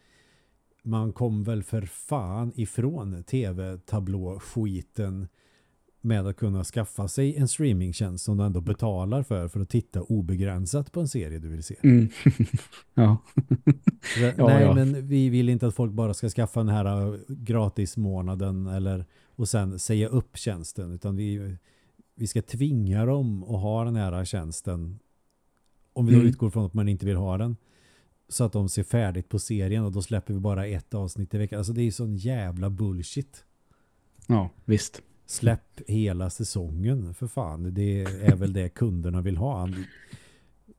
man kom väl för fan ifrån tv-tablå-skiten med att kunna skaffa sig en streamingtjänst som du ändå betalar för för att titta obegränsat på en serie du vill se.
mm. ja.
Så,
Ja,
nej,
ja.
men vi vill inte att folk bara ska skaffa den här uh, gratismånaden eller och sen säga upp tjänsten utan vi, vi ska tvinga dem att ha den här tjänsten om vi då
Mm.
utgår från att man inte vill ha den så att de ser färdigt på serien och då släpper vi bara ett avsnitt i veckan. Alltså det är ju sån jävla bullshit.
ja, visst.
Släpp hela säsongen för fan. Det är väl det kunderna vill ha.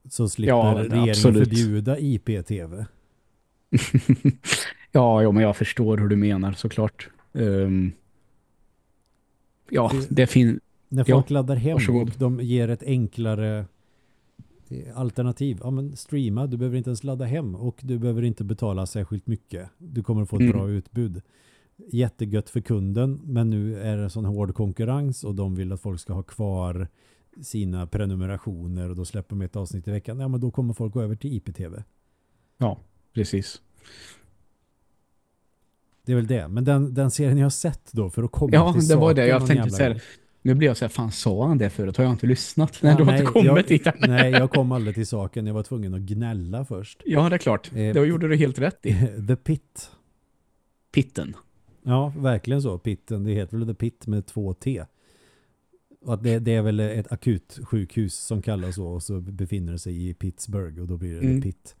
Så slipper
Ja,
regeringen
absolut.
förbjuda IP-tv.
ja, ja, men jag förstår hur du menar såklart. Ehm, ja,
Det-
det finns...
När
Ja,
folk laddar hem
varsågod.
och de ger ett enklare eh, alternativ. Ja men streama, du behöver inte ens ladda hem och du behöver inte betala särskilt mycket. Du kommer få ett
Mm.
bra utbud. Jättegött för kunden men nu är det sån hård konkurrens och de vill att folk ska ha kvar sina prenumerationer och då släpper de ett avsnitt i veckan. Ja men då kommer folk gå över till IPTV.
Ja, precis.
Det är väl det. Men den, den serien jag har sett då för att komma
Ja,
till
det var det. Jag tänkte det. Nu blir jag så här, fan sa han det förut? Har jag inte lyssnat? Nej,
Ja,
du har
nej,
inte kommit
jag-
dit än.
Nej, jag kom aldrig till saken. Jag var tvungen att gnälla först.
Ja, det är klart.
Eh,
Det gjorde du helt rätt i.
The Pit.
Pitten.
Ja, verkligen så. Pitten, det heter väl The Pit med två T. Och att det, det är väl ett akutsjukhus som kallas så och så befinner det sig i Pittsburgh och då blir det
Mm.
The Pit.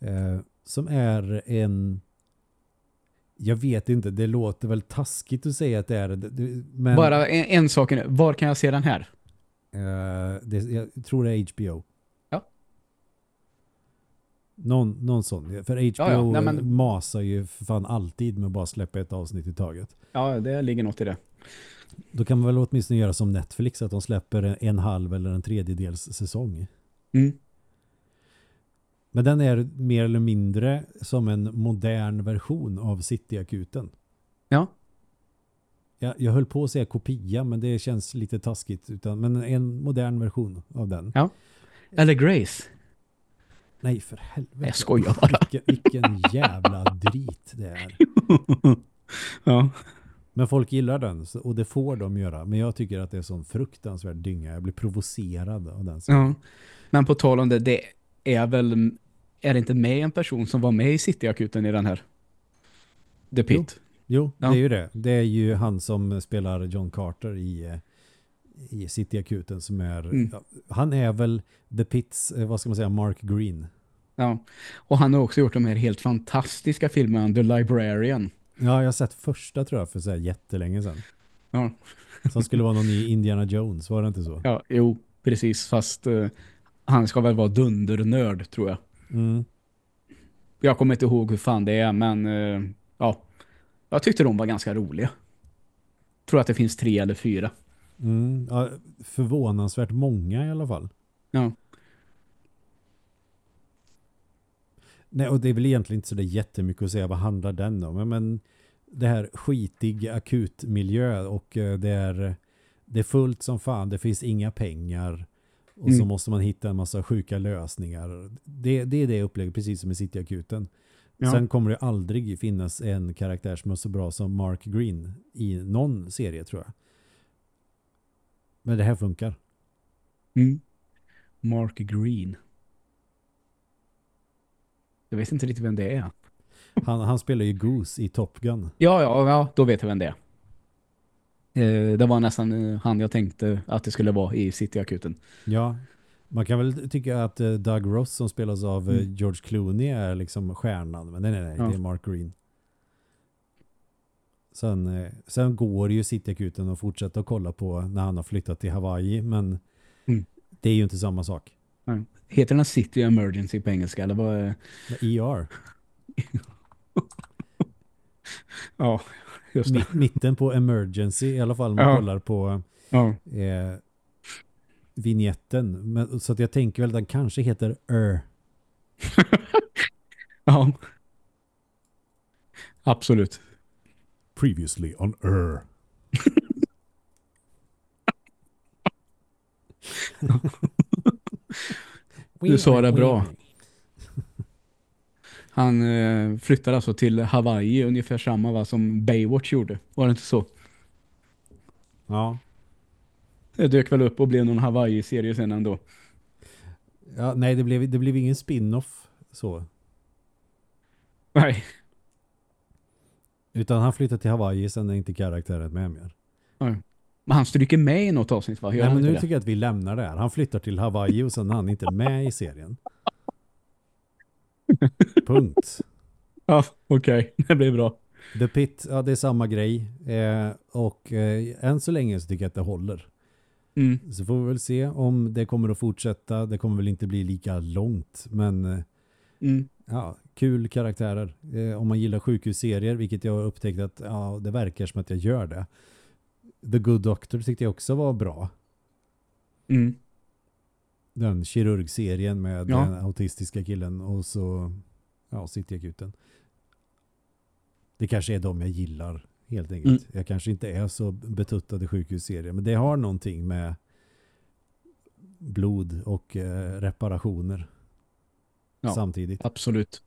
Eh, som är en jag vet inte, det låter väl taskigt att säga att det är det, men
Bara en, en sak nu. Var kan jag se den här?
eh, det, jag tror det är HBO.
Ja.
Någon, någon sån. För HBO
Ja, ja. Nej, men-
masar ju för fan alltid med att bara släppa ett avsnitt i taget.
Ja, det ligger något i det.
Då kan man väl åtminstone göra som Netflix att de släpper en, en halv eller en tredjedels säsong.
Mm.
Men den är mer eller mindre som en modern version av Cityakuten.
Ja.
Jag, jag höll på att säga kopia men det känns lite taskigt. Utan, men en modern version av den.
Ja. Eller Grace.
Nej för helvete.
Jag skojar bara.
Vilken, vilken jävla drit det är.
ja.
Men folk gillar den och det får de göra. Men jag tycker att det är sån fruktansvärd dynga. Jag blir provocerad av den.
ja. Men på tal om det, det är väl är det inte med en person som var med i Cityakuten i den här? The Pit.
Jo,
Ja.
det är ju det. Det är ju han som spelar John Carter i, eh, i Cityakuten som är,
Mm.
ja, han är väl The Pits, eh, vad ska man säga, Mark Green.
Ja. Och han har också gjort de här helt fantastiska filmerna The Librarian.
Ja, jag har sett första tror jag för så här jättelänge sedan.
Ja,
Som skulle vara någon ny Indiana Jones, var det inte så?
ja jo, precis. Fast eh, han ska väl vara dundernörd, tror jag.
Mm.
Jag kommer inte ihåg hur fan det är, men eh, ja. Jag tyckte de var ganska roliga. Tror att det finns tre eller fyra.
Mm. Ja, förvånansvärt många i alla fall.
Ja.
Nej, och det är väl egentligen inte så det är jättemycket att säga vad handlar den om. Men, men det här skitig akutmiljö och eh, det är, det är fullt som fan. Det finns inga pengar. Och så
Mm.
måste man hitta en massa sjuka lösningar. Det, det är det upplägget, precis som i Cityakuten.
Ja.
Sen kommer det aldrig finnas en karaktär som är så bra som Mark Green i någon serie tror jag. Men det här funkar.
Mm. Mark Green. Jag vet inte riktigt vem det är.
Han, han spelar ju Goose i Top Gun.
Ja, ja, ja, då vet jag vem det är. Eh, det var nästan eh, han jag tänkte att det skulle vara i Cityakuten.
Ja, man kan väl tycka att eh, Doug Ross som spelas av
Mm.
George Clooney är liksom stjärnan. Men nej, nej, nej
Ja.
det är Mark Green. Sen, sen går ju Cityakuten och fortsätta att kolla på när han har flyttat till Hawaii. Men
Mm.
det är ju inte samma sak.
Heter den City Emergency på engelska? Eller vad?
ER.
Ja, just det.
Mi- mitten på emergency i alla fall om man
Ja.
kollar på
Ja.
eh, vignetten. Men, så att jag tänker väl att den kanske heter ER.
ja. Absolut.
Previously on ER.
Du sa det bra. Han eh, flyttar alltså till Hawaii ungefär samma va, som Baywatch gjorde. Var det inte så?
Ja.
Det dök väl upp och blev någon Hawaii-serie sen ändå.
ja. Nej, det blev, det blev ingen spin-off så.
Nej.
Utan han flyttar till Hawaii, sen är inte karaktären med mer.
Men han stryker med i något avsnitt va? Gör
Nej, men nu
det?
tycker jag att vi lämnar det här. Han flyttar till Hawaii och sen är han inte med i serien. Punkt.
Ja, okej. Det blir bra.
The Pit, ja det är samma grej. Eh, och eh, än så länge så tycker jag att det håller.
Mm.
Så får vi väl se om det kommer att fortsätta. Det kommer väl inte bli lika långt. Men eh,
Mm.
ja, kul karaktärer. Eh, om man gillar sjukhusserier, vilket jag har upptäckt att ja, det verkar som att jag gör det. The Good Doctor tyckte jag också var bra.
Mm.
Den kirurgserien med
Ja.
den autistiska killen och så ja, Cityakuten. Det kanske är de jag gillar helt enkelt.
Mm.
Jag kanske inte är så betuttad i sjukhusserier men det har någonting med blod och eh, reparationer
Ja.
samtidigt.
Absolut.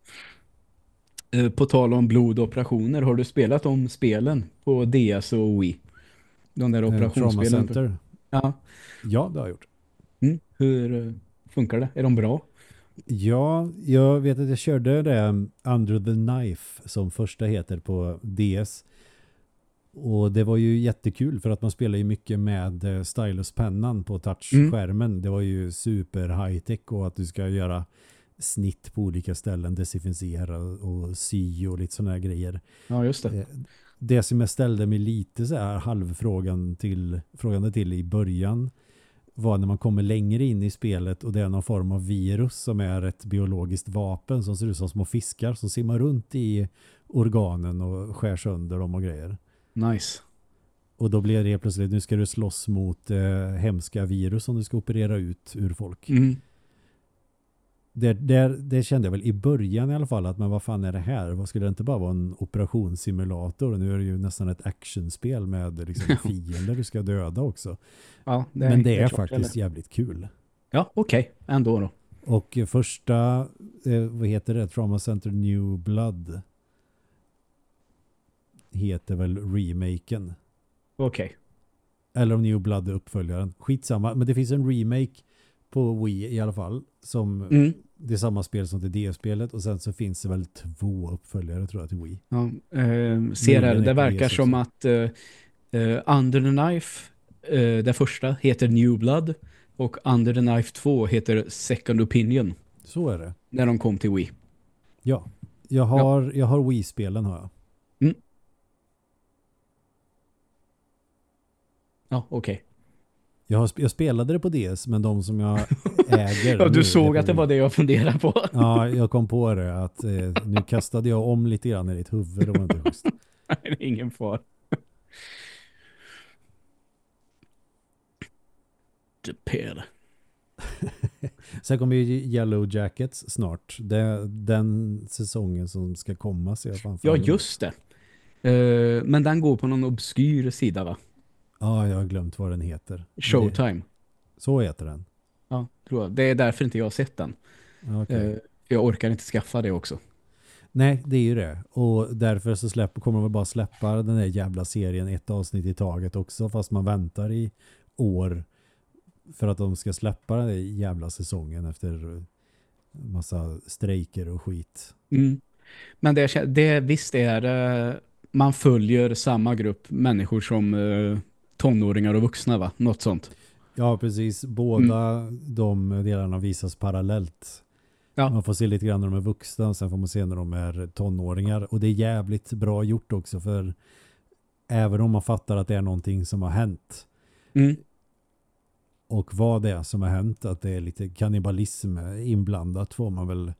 Eh, På tal om blodoperationer, har du spelat om spelen på DS och Wii? De där
Eh, Trauma
operationsspelen.
Center.
Ja.
Ja, det har jag gjort.
Mm. Hur eh, funkar det? Är de bra?
Ja, jag vet att jag körde det Under the Knife som första heter på DS. Och det var ju jättekul för att man spelar ju mycket med eh, styluspennan på touchskärmen. Det var ju super high tech och att du ska göra snitt på olika ställen, desinficera och sy och lite sådana här grejer.
Ja, just det.
Eh, Det som jag ställde mig lite så här halvfrågan till, frågande till i början var när man kommer längre in i spelet och det är någon form av virus som är ett biologiskt vapen som ser ut som små fiskar som simmar runt i organen och skär sönder dem och grejer.
Nice.
Och då blir det plötsligt, nu ska du slåss mot eh, hemska virus som du ska operera ut ur folk.
Mm.
Det, det, det kände jag väl i början i alla fall att men vad fan är det här? Vad skulle det inte bara vara en operationssimulator? Nu är det ju nästan ett actionspel med liksom fiender du ska döda också.
Ja, det
Men det är
klart,
faktiskt
eller?
jävligt kul.
Ja, okej. Ändå då.
Och eh, första, eh, vad heter det? Trauma Center New Blood heter väl remaken.
Okej.
Eller om New Blood är uppföljaren. Skitsamma. Men det finns en remake på Wii i alla fall. Som
Mm.
Det är samma spel som till DS-spelet. Och sen så finns det väl två uppföljare tror jag till Wii.
Ja, eh, ser här, det verkar som att eh, eh, Under the Knife, eh, det första, heter New Blood och Under the Knife 2 heter Second Opinion
Så är det.
när de kom till Wii.
Ja. Jag har, jag har Wii-spelen har jag.
Ja, okej.
Jag, har, jag spelade det på DS men de som jag äger
Ja,
nu
du
är
såg att det var det jag funderade på.
Ja, jag kom på det att eh, nu kastade jag om lite grann i ditt huvud. Det var inte schysst.
Nej, det är ingen far. Per.
Sen kommer ju Yellow Jackets snart. Det, den säsongen som ska komma ser jag framför
Ja, just det. Eh, men den går på någon obskyr sida va?
Ja, jag har glömt vad den heter. Det,
Showtime.
så heter den.
Ja, tror jag. Det är därför inte jag har sett den.
Okej.
Eh, jag orkar inte skaffa det också.
Nej, det är ju det. Och därför så släpper, kommer väl bara släppa den här jävla serien ett avsnitt i taget också. Fast man väntar i år för att de ska släppa den här jävla säsongen efter massa strejker och skit.
Mm. Men det, det visst är det, man följer samma grupp människor som eh, tonåringar och vuxna va? Något sånt.
Ja, precis. Båda de delarna visas parallellt.
Ja.
Man får se lite grann när de är vuxna och sen får man se när de är tonåringar. Och det är jävligt bra gjort också för även om man fattar att det är någonting som har hänt
Mm.
och vad det är som har hänt, att det är lite kannibalism inblandat får man väl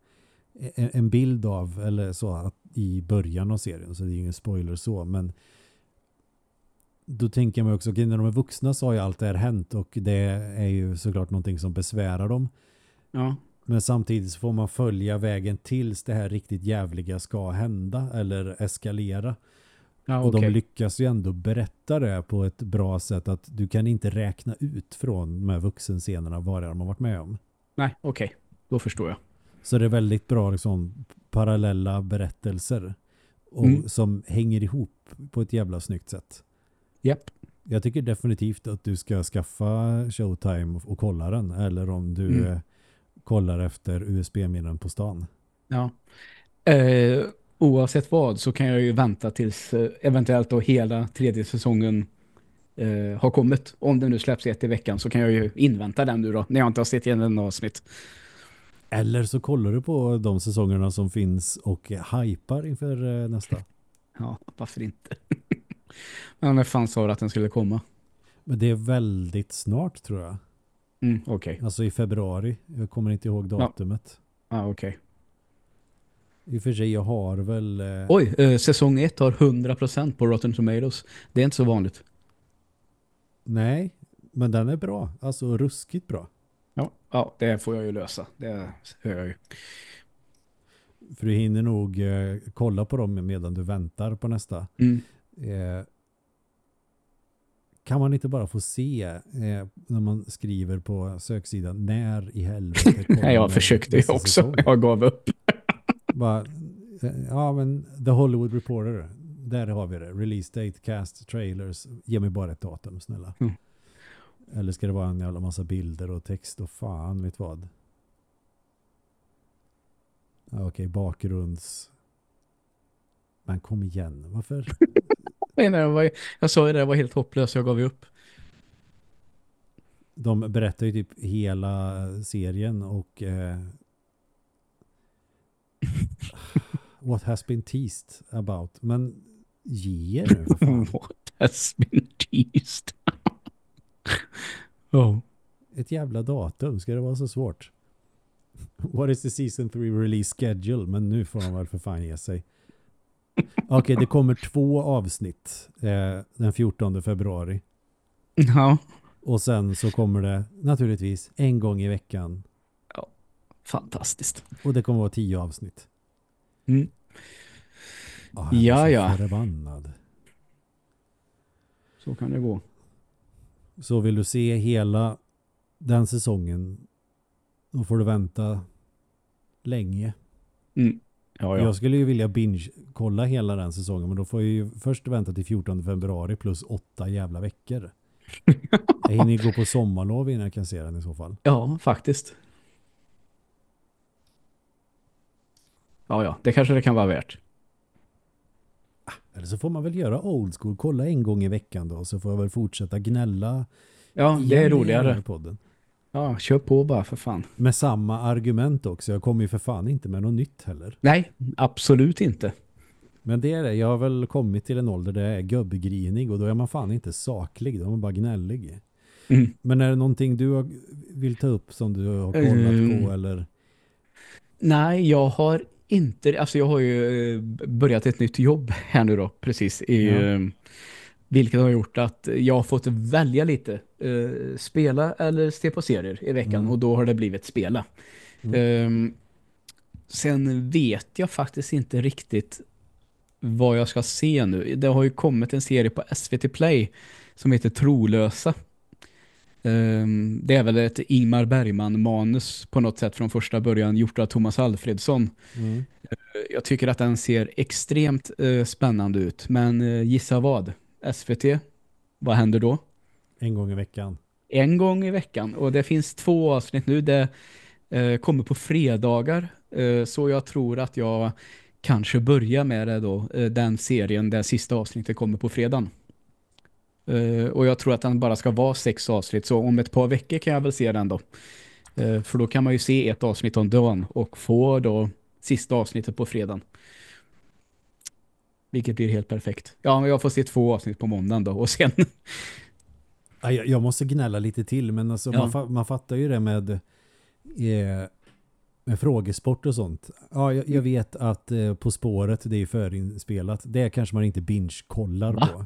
en, en bild av eller så att i början av serien så det är ingen spoiler så men då tänker mig också okej, när de är vuxna så har ju allt det här hänt och det är ju såklart någonting som besvärar dem
Ja.
men samtidigt så får man följa vägen tills det här riktigt jävliga ska hända eller eskalera
Ja,
och de lyckas ju ändå berätta det på ett bra sätt att du kan inte räkna ut från de här vuxenscenerna vad det är de har varit med om.
Nej, okej. Då förstår jag.
Så det är väldigt bra liksom, parallella berättelser och,
Mm.
som hänger ihop på ett jävla snyggt sätt.
Japp.
Jag tycker definitivt att du ska skaffa Showtime och, och kolla den eller om du
Mm.
eh, kollar efter USB-minnen på stan.
Ja. Eh, oavsett vad så kan jag ju vänta tills eh, eventuellt då hela tredje säsongen eh, har kommit. Om det nu släpps ett i veckan så kan jag ju invänta den nu då. När jag inte har sett igen en avsnitt.
Eller så kollar du på de säsongerna som finns och hypar inför eh, nästa.
Ja, varför inte? Men när fan sa att den skulle komma?
Men det är väldigt snart tror jag.
Mm, okej.
Alltså i februari. Jag kommer inte ihåg datumet.
Ja, okej.
I och för sig, jag har väl... Eh,
Oj, eh, säsong ett har 100% på Rotten Tomatoes. Det är inte så vanligt.
Nej, men den är bra. Alltså ruskigt bra.
Ja, ja det får jag ju lösa. Det hör jag ju.
För du hinner nog eh, kolla på dem medan du väntar på nästa.
Mm.
Eh, kan man inte bara få se eh, när man skriver på söksidan när i helvete
Nej, jag försökte ju också.
säsong?
Jag gav upp.
Bara, eh, ja men The Hollywood Reporter där har vi det. Release date, cast, trailers. Ge mig bara ett datum snälla.
Mm.
Eller ska det vara en jävla massa bilder och text och fan vet vad. Ja, Okej, bakgrunds... Men kom igen, varför?
Jag, var, jag sa ju det, jag var helt hopplös. Jag gav ju upp.
De berättar ju typ hela serien och eh, what has been teased about. Men ge er nu.
What has been teased? oh.
Ett jävla datum, ska det vara så svårt? What is the season 3 release schedule? Men nu får de väl för fan ge sig. Okej, det kommer två avsnitt eh, den 14 februari.
Ja,
Och sen så kommer det naturligtvis en gång i veckan.
fantastiskt.
Och det kommer vara tio avsnitt.
Mm.
Ah,
Ja, ja.
Förbannad.
Så kan det gå.
Så vill du se hela den säsongen då får du vänta länge.
Mm. Ja, ja.
Jag skulle ju vilja binge-kolla hela den säsongen men då får jag ju först vänta till 14 februari plus åtta jävla veckor. Jag hinner gå på sommarlov innan jag kan se den i så fall.
Ja, faktiskt. Ja, ja, det kanske det kan vara värt.
Eller så får man väl göra old school. Kolla en gång i veckan då. Så får jag väl fortsätta gnälla.
Ja, det är roligare.
Podden.
Ja, kör på bara för fan.
Med samma argument också. Jag kommer ju för fan inte med något nytt heller.
Nej, absolut inte.
Men det är det. Jag har väl kommit till en ålder där jag är gubbgrinig. Och då är man fan inte saklig. Då är man bara gnällig.
Mm.
Men är det någonting du vill ta upp som du har kollat
Mm.
på? Eller?
Nej, jag har inte, alltså jag har ju eh, börjat ett nytt jobb här nu då, precis. I,
Ja.
Eh, vilket har gjort att jag har fått välja lite. eh, spela eller se på serier i veckan
Mm.
och då har det blivit spela.
Mm.
Eh, sen vet jag faktiskt inte riktigt vad jag ska se nu. Det har ju kommit en serie på SVT Play som heter Trolösa. Ehm, Det är väl ett Ingmar Bergman-manus på något sätt från första början gjort av Thomas Alfredsson.
Mm.
Jag tycker att den ser extremt eh, spännande ut. Men eh, gissa vad? SVT, vad händer då?
En gång i veckan.
En gång i veckan. Och det finns två avsnitt nu. Det eh, kommer på fredagar. Eh, så jag tror att jag kanske börjar med det då. Eh, den serien där sista avsnittet kommer på fredagen. Eh, och jag tror att den bara ska vara sex avsnitt. Så om ett par veckor kan jag väl se den då. Eh, för då kan man ju se ett avsnitt om dagen och få då sista avsnittet på fredagen. Vilket blir helt perfekt. Ja, men jag får se två avsnitt på måndagen då. Och sen
Ja, Jag, jag måste gnälla lite till men alltså
Ja.
man, fa man fattar ju det med, eh, med frågesport och sånt. Ja, jag, jag vet att eh, På spåret det är ju förinspelat. Det kanske man inte binge-kollar på.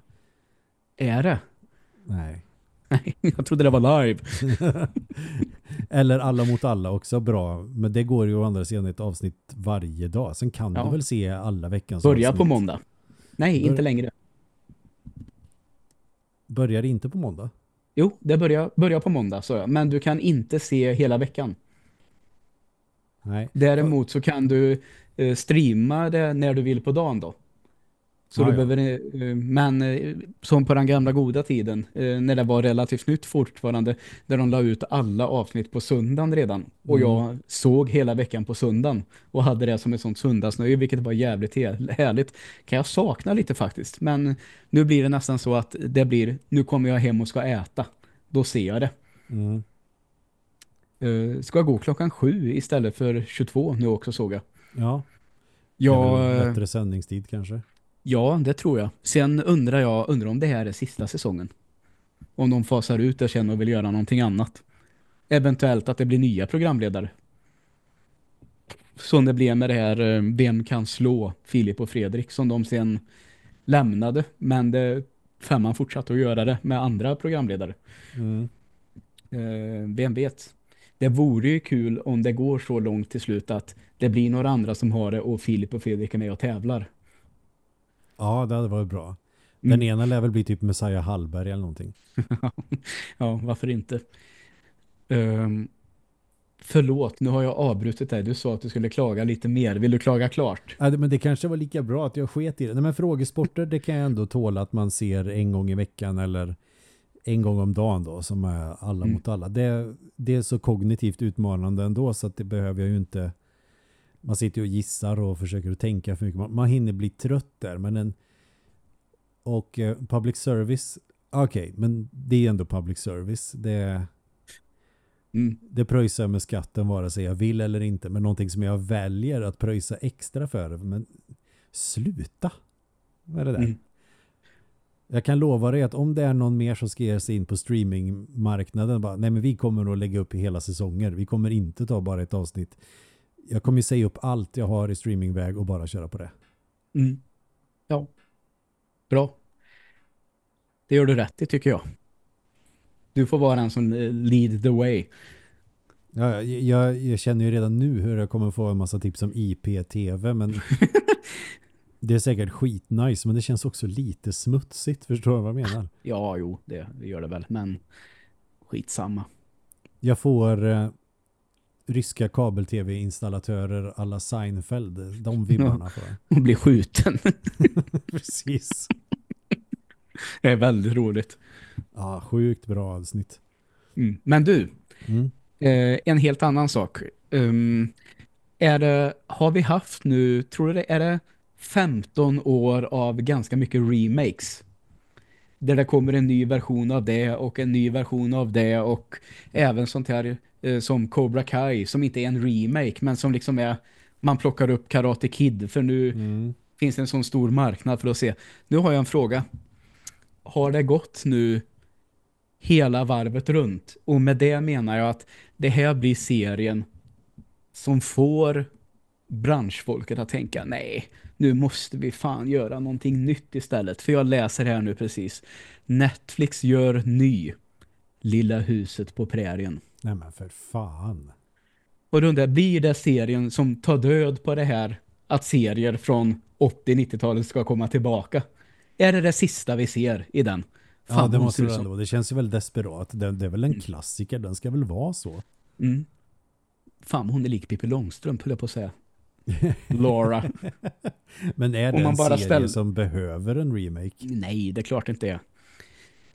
är det.
Nej.
Nej, jag trodde det var live.
Eller Alla mot alla också bra. Men det går ju å andra sidan ett avsnitt varje dag. Sen kan
Ja.
du väl se alla veckans
Börja
avsnitt.
på måndag. Nej,
Bör-
inte längre.
Börjar inte på måndag?
Jo, det börjar, börjar på måndag, så jag. Men du kan inte se hela veckan.
Nej.
Däremot så kan du eh, streama det när du vill på dagen då. Så
Ja,
du behöver, eh, men eh, som på den gamla goda tiden, eh, när det var relativt nytt fortfarande, där de la ut alla avsnitt på söndagen redan. Och
Mm.
jag såg hela veckan på söndagen och hade det som ett sånt söndagsnöje, vilket var jävligt härligt. Kan jag sakna lite faktiskt, men nu blir det nästan så att det blir, nu kommer jag hem och ska äta. Då ser jag det.
Mm.
Ska jag gå klockan sju istället för 22 nu också såg jag.
Ja.
Ja,
Det är väl
eh,
bättre sändningstid kanske.
Ja, det tror jag. Sen undrar jag, undrar om det här är sista säsongen. Om de fasar ut det sen och vill göra någonting annat. Eventuellt att det blir nya programledare. Som det blev med det här eh, Vem kan slå Filip och Fredrik som de sen lämnade. Men det, femman fortsatte att göra det med andra programledare.
Mm.
Eh, vem vet? Det vore ju kul om det går så långt till slut att det blir några andra som har det och Filip och Fredrik är med och tävlar.
Ja, det hade varit bra. Den
Mm.
ena lär väl bli typ Messiah Hallberg eller någonting.
Ja, varför inte? Um, förlåt, nu har jag avbrutit dig. Du sa att du skulle klaga lite mer. Vill du klaga klart?
Ja, men det kanske var lika bra att jag sket i det. Nej, men frågesporter, det kan jag ändå tåla att man ser en gång i veckan eller en gång om dagen då, som är alla
Mm.
mot alla. Det, det är så kognitivt utmanande ändå så att det behöver jag ju inte man sitter och gissar och försöker att tänka för mycket. Man, man hinner bli trött där, men en och eh, public service okej, men det är ändå public service. Det
Mm.
det pröjsar med skatten vare sig jag vill eller inte. Men någonting som jag väljer att pröjsa extra för. Men sluta! Är det där?
Mm.
Jag kan lova dig att om det är någon mer som ska ge sig in på streamingmarknaden. Bara, nej men vi kommer att lägga upp hela säsonger. Vi kommer inte ta bara ett avsnitt. Jag kommer säga upp allt jag har i streamingväg och bara köra på det.
Mm. Ja. Bra. Det gör du rätt i tycker jag. Du får vara den som eh, lead the way.
Ja, jag, jag, känner ju redan nu hur jag kommer få en massa tips om IP-TV men det är säkert skitnice men det känns också lite smutsigt. Förstår du vad jag menar?
Ja, jo, det, det gör det väl. Men skitsamma.
Jag får eh, ryska kabel-tv-installatörer alla Seinfeld. De vibbarna får jag.
Och bli skjuten.
Precis.
det är väldigt roligt.
Ja, sjukt bra avsnitt.
Mm. Men du,
Mm.
eh, en helt annan sak. Um, är det, har vi haft nu, tror du det är det 15 år av ganska mycket remakes? Där det kommer en ny version av det och en ny version av det och även sånt här eh, som Cobra Kai som inte är en remake men som liksom är man plockar upp Karate Kid för nu
Mm.
finns det en sån stor marknad för att se. Nu har jag en fråga. Har det gått nu hela varvet runt? Och med det menar jag att det här blir serien som får branschfolket att tänka nej, nu måste vi fan göra någonting nytt istället. För jag läser här nu precis. Netflix gör ny Lilla huset på prärien.
Nej men för fan.
Och då undrar blir det serien som tar död på det här att serier från 80-90-talet ska komma tillbaka? Är det det sista vi ser i den?
Ja,
Fan,
det
hon
måste det vara. Det känns ju väl desperat. Det, det är väl en klassiker. Den ska väl vara så.
Mm. Fan, hon är lik Pippi Långstrump, höll jag på att säga. Laura.
Men är det en serie
ställer-
som behöver en remake?
Nej, det är klart inte är.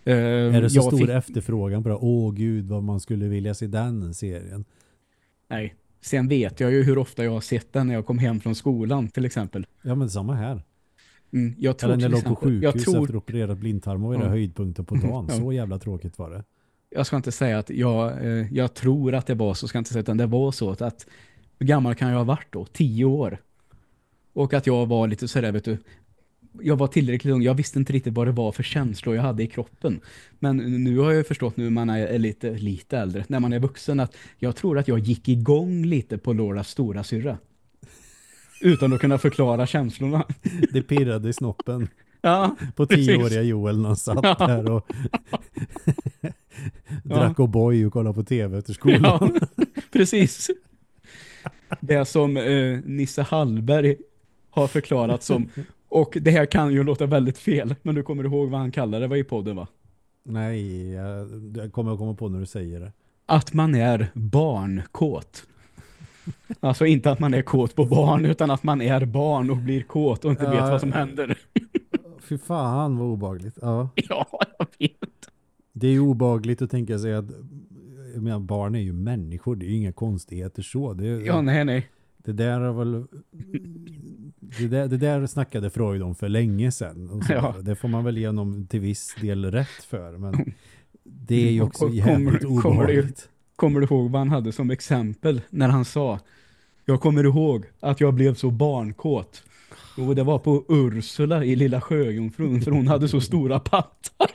Uh,
Är det så stor
fick,
efterfrågan på det? Åh gud vad man skulle vilja se den serien.
Nej. Sen vet jag ju hur ofta jag har sett den när jag kom hem från skolan, till exempel.
Ja men samma här.
Mm, jag tror
Eller när jag låg på
exempel, jag
sjukhus
tror,
efter opererat blindtarm och var
Ja.
höjdpunkter på dagen. Så jävla tråkigt var det.
jag ska inte säga att jag, eh, jag tror att det var så, ska inte säga utan det var så att, att hur gammal kan jag ha varit då? Tio år. Och att jag var lite sådär, vet du, jag var tillräckligt ung, jag visste inte riktigt vad det var för känslor jag hade i kroppen. Men nu har jag förstått nu när man är lite, lite äldre, när man är vuxen, att jag tror att jag gick igång lite på Lauras stora syrra. Utan att kunna förklara känslorna.
Det pirrade i snoppen
Ja,
på tioåriga Joel när han satt
Ja.
där och drack O'boy och kollade på tv efter skolan.
Ja, precis. Det som eh, Nisse Hallberg har förklarat som, och det här kan ju låta väldigt fel, men du kommer ihåg vad han kallade det var i podden va?
Nej, jag, kommer att komma på när du säger det.
Att man är barnkåt. Alltså inte att man är kåt på barn, utan att man är barn och blir kåt och inte vet
Ja.
vad som händer.
Fy fan vad obagligt. Ja.
Ja, jag vet.
Det är ju obagligt att tänka sig att jag menar, barn är ju människor, det är ju inga konstigheter så. Det,
Ja, nej, nej.
det där har väl det där, det där snackade Freud om för länge sedan.
Ja.
Det får man väl genom till viss del rätt för. Men det är ju också
kommer-
jävligt
kommer det ju-
obehagligt.
Kommer du ihåg vad han hade som exempel när han sa Jag kommer ihåg att jag blev så barnkåt. Jo, det var på Ursula i Lilla Sjöjungfrun för hon hade så stora pattar.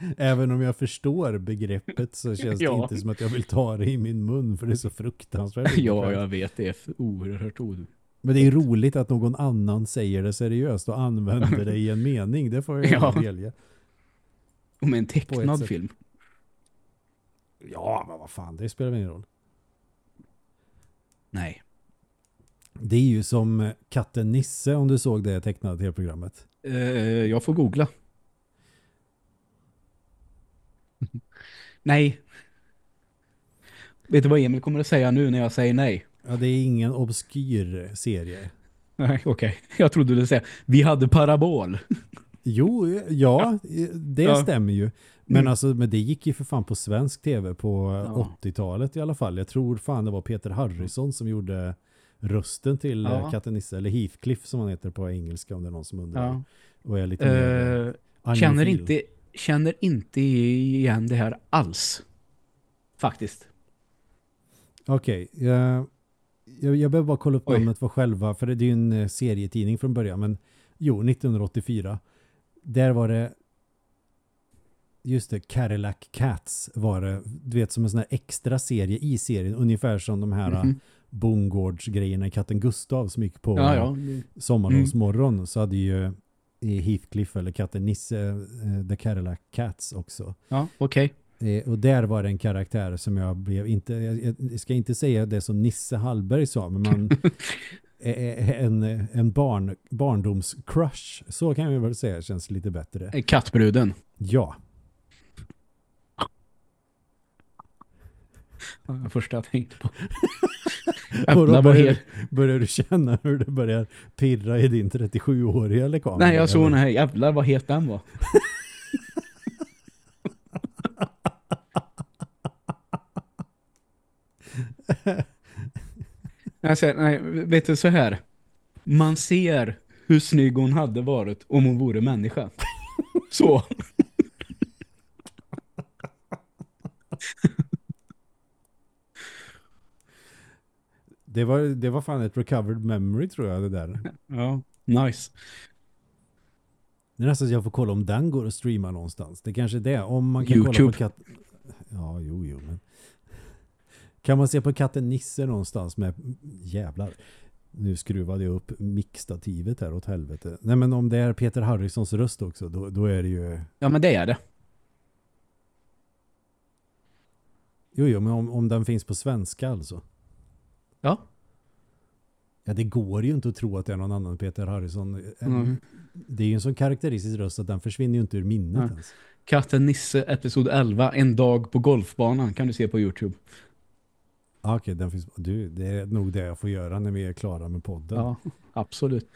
Även om jag förstår begreppet så känns det
Ja.
inte som att jag vill ta det i min mun för det är så fruktansvärt.
Ja, jag vet. Det är oerhört od.
Men det är roligt att någon annan säger det seriöst och använder det i en mening. Det får jag
Ja.
ja. delge.
Och med en tecknad film.
Ja, men vad fan, det spelar ingen roll.
Nej.
Det är ju som katten Nisse om du såg det tecknade tv-programmet.
Eh, jag får googla. nej. Vet du vad Emil kommer att säga nu när jag säger nej?
Ja, det är ingen obskyr serie.
Nej, okej. Jag trodde du skulle säga vi hade parabol.
Jo, ja, det
Ja.
stämmer ju. Men
Mm.
alltså, men det gick ju för fan på svensk tv på eh,
Ja.
80-talet i alla fall. Jag tror fan det var Peter Harrison som gjorde rösten till
Ja.
ja. katten Nisse, eller Heathcliff som han heter på engelska om det är någon som undrar.
Ja.
Och är lite
Eh, känner, inte, känner inte igen det här alls. Faktiskt.
Okej, jag, jag, jag behöver bara kolla upp
Oj.
namnet för själva, för det är ju en eh, serietidning från början, men jo, 1984. Där var det just det, Cadillac Cats var det, du vet som en sån här extra serie i serien, ungefär som de här
Mhm.
bondgårdsgrejerna i Katten Gustav som gick på
Ja, ja.
sommarlovsmorgon så hade ju Heathcliff eller katten Nisse eh, The Cadillac Cats också.
Ja, okej.
Eh, och där var det en karaktär som jag blev inte, jag, ska inte säga det som Nisse Hallberg sa, men man en, en barn, barndomscrush, så kan vi väl säga, känns lite bättre.
Kattbruden.
Ja,
Det var det första jag tänkte på.
Och då börjar, du känna hur det börjar pirra i din 37-åriga lekam?
Nej, jag såg
Eller?
den här. Jävlar vad het den var. jag säger, nej, vet du så här. Man ser hur snygg hon hade varit om hon vore människa. Så.
Det var, det var fan ett recovered memory tror jag det där.
Ja, nice.
Det är nästan så jag får kolla om den går att streama någonstans. Det kanske är det. Om man kan kolla
YouTube.
på katt... Ja, jo, jo, men... Kan man se på katten Nisse någonstans med... Jävlar. Nu skruvade jag upp mixstativet här åt helvete. Nej, men om det är Peter Harrisons röst också, då, då är det ju...
Ja, men det är det.
Jo, jo, men om, om den finns på svenska alltså.
Ja.
Ja, det går ju inte att tro att det är någon annan Peter Harrison.
Mm.
Det är ju en sån karaktäristisk röst att den försvinner ju inte ur minnet
Nej.
ens.
Katten Nisse, episod 11. En dag på golfbanan kan du se på Youtube.
Ah, Okej, den finns... Du, det är nog det jag får göra när vi är klara med podden.
Ja, absolut.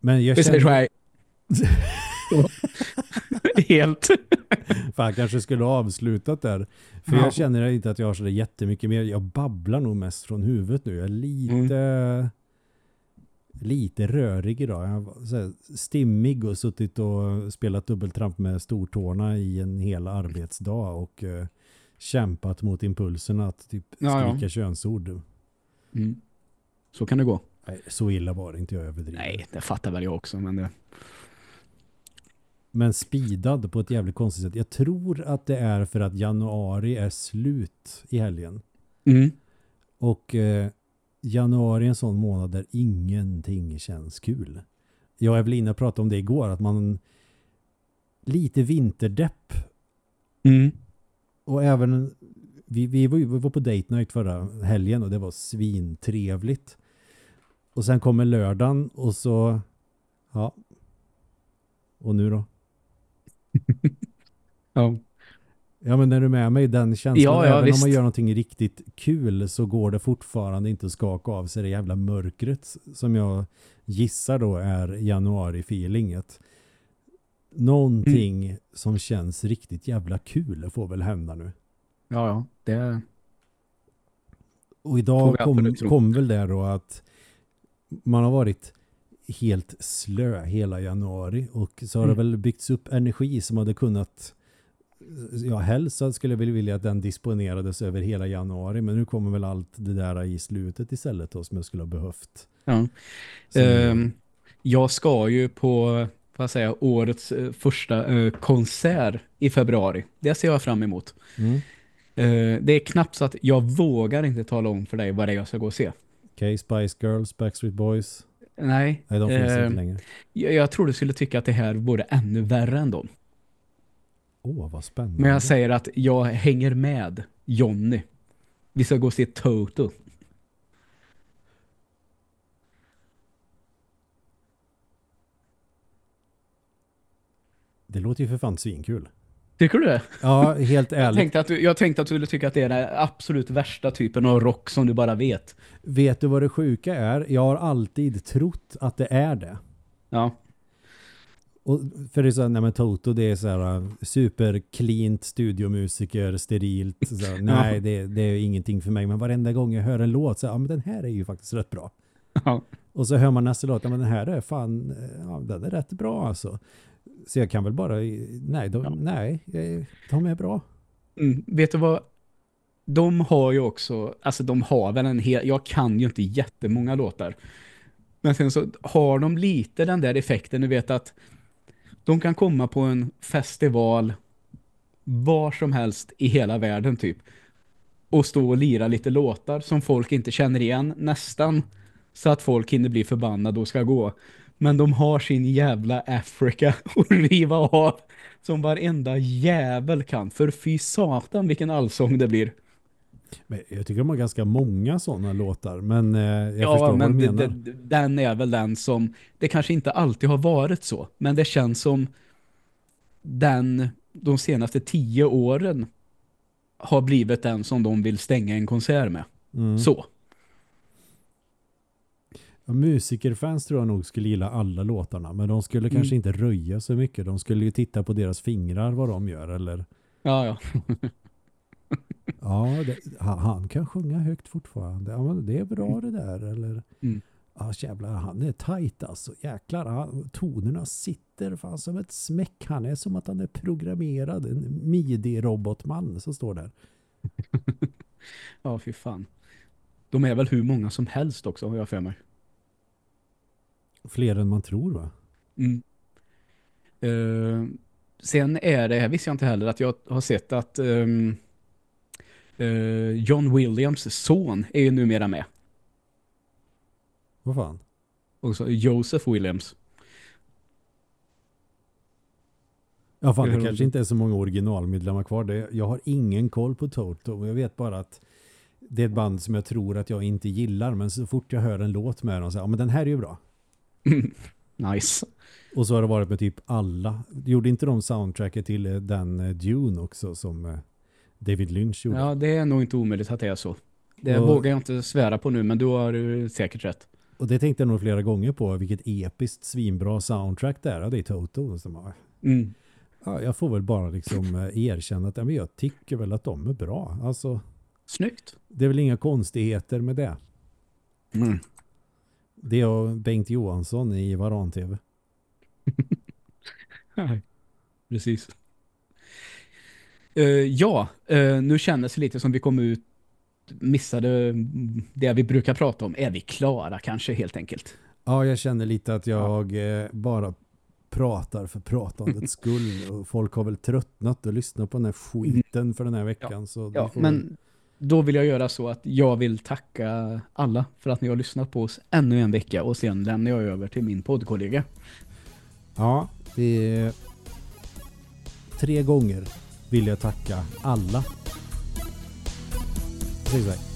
Men jag känner...
Helt.
Fan, jag kanske skulle ha avslutat där. För
Ja.
jag känner inte att jag har så jättemycket mer. Jag babblar nog mest från huvudet nu. Jag är lite...
Mm.
Lite rörig idag. Jag här stimmig och suttit och spelat dubbeltramp med stortårna i en hel arbetsdag och eh, kämpat mot impulserna att typ
Ja, ja.
skrika könsord.
Mm. Så kan det gå.
Nej, så illa var det inte jag överdriver.
Nej, det fattar väl jag också. Men det...
Men speedad på ett jävligt konstigt sätt. Jag tror att det är för att januari är slut i helgen.
Mm.
Och eh, januari är en sån månad där ingenting känns kul. Jag och Evelina pratade om det igår, att man lite vinterdepp
Mm.
och även vi, vi, var, vi var på date night förra helgen och det var svintrevligt. Och sen kommer lördagen och så ja. Och nu då?
Ja.
Ja men när du är med mig den känslan,
Ja, ja,
även om
visst.
man gör någonting riktigt kul så går det fortfarande inte att skaka av sig det jävla mörkret som jag gissar då är januari-feelinget. Någonting
Mm.
som känns riktigt jävla kul får väl hända nu.
ja, ja. Det...
Och idag kom, kom väl det då att man har varit helt slö hela januari och så har det
Mm.
väl byggts upp energi som hade kunnat ja, helst skulle jag väl vilja att den disponerades över hela januari men nu kommer väl allt det där i slutet istället då som jag skulle ha behövt.
Ja.
Så-
Ehm, jag ska ju på vad säger jag, årets eh, första eh, konsert i februari. Det ser jag fram emot.
Mm.
Eh, det är knappt så att jag vågar inte tala om för dig vad det är jag ska gå och se.
Okej, Spice Girls, Backstreet Boys.
Nej,
Nej, de finns
eh,
inte längre.
jag, jag tror du skulle tycka att det här vore ännu värre än dem.
Åh, vad spännande.
Men jag säger att jag hänger med Jonny. Vi ska gå och se Toto.
Det låter ju för fan svinkul.
Tycker du det?
Ja, helt
Jag
ärligt.
tänkte, att du, jag tänkte att du skulle tycka att det är den absolut värsta typen av rock som du bara vet.
Vet du vad det sjuka är? Jag har alltid trott att det är det.
Ja.
Och för det är så här, nej men Toto det är så här uh, super cleant studiomusiker, sterilt. Så här, nej, det, det är ingenting för mig. Men varenda gång jag hör en låt så ja men den här är ju faktiskt rätt bra.
ja.
Och så hör man nästa låt, ja men den här är fan, eh, ja den är rätt bra alltså. Så jag kan väl bara, nej, de,
Ja.
nej, eh, de är bra.
Mm, vet du vad? De har ju också, alltså de har väl en hel, jag kan ju inte jättemånga låtar. Men sen så har de lite den där effekten, du vet att de kan komma på en festival var som helst i hela världen typ. Och stå och lira lite låtar som folk inte känner igen nästan. Så att folk hinner bli förbannade och ska gå. Men de har sin jävla Africa att riva av som varenda jävel kan. För fy satan vilken allsång det blir.
Men jag tycker de har ganska många sådana låtar, men eh, jag
ja,
förstår
men
vad du menar.
det, den är väl den som, det kanske inte alltid har varit så, men det känns som den de senaste tio åren har blivit den som de vill stänga en konsert med.
Mm.
Så.
Musikerfans tror jag nog skulle gilla alla låtarna. Men de skulle
Mm.
kanske inte röja så mycket. De skulle ju titta på deras fingrar vad de gör. Eller,
Ja, ja.
ja, det, han, han kan sjunga högt fortfarande. Ja, men det är bra det där. Eller,
Mm.
ja jävlar, han är tajt alltså. Jäklar, han, tonerna sitter fan som ett smäck. Han är som att han är programmerad. En midi-robotman som står där.
Ja, fy fan. De är väl hur många som helst också, har jag för mig.
Fler än man tror va?
Mm. Eh, sen är det, här visste jag inte heller, att jag har sett att ehm, eh, John Williams son är ju numera med.
Vad fan?
Också Joseph Williams.
Ja, fan, det
Jag
kanske inte är så många originalmedlemmar kvar. Det, jag har ingen koll på Toto. Jag vet bara att det är ett band som jag tror att jag inte gillar. Men så fort jag hör en låt med dem så ja men den här är ju bra.
nice.
Och så har det varit med typ alla. Gjorde inte de soundtracket till eh, den eh, Dune också som eh, David Lynch gjorde?
Ja, det är nog inte omöjligt att det är så. Det
Och-
vågar jag inte svära på nu, men du har säkert rätt.
Och det tänkte jag nog flera gånger på. Vilket episkt svinbra soundtrack det är. Det är Toto. Så man,
Mm.
ja, jag får väl bara liksom erkänna att ja, men jag tycker väl att de är bra. Alltså,
Snyggt.
det är väl inga konstigheter med det.
Mm.
Det är Bengt Johansson i Varan-TV.
Precis. Eh, ja, eh, nu kändes det lite som vi kom ut missade mm, det vi brukar prata om. Är vi klara kanske helt enkelt?
Ja, jag känner lite att jag eh, bara pratar för pratandets skull. Och folk har väl tröttnat och lyssnat på den här skiten för den här veckan. Så det
Ja, men då vill jag göra så att jag vill tacka alla för att ni har lyssnat på oss ännu en vecka och sen lämnar jag över till min poddkollega.
Ja, det är tre gånger vill jag tacka alla. Precis.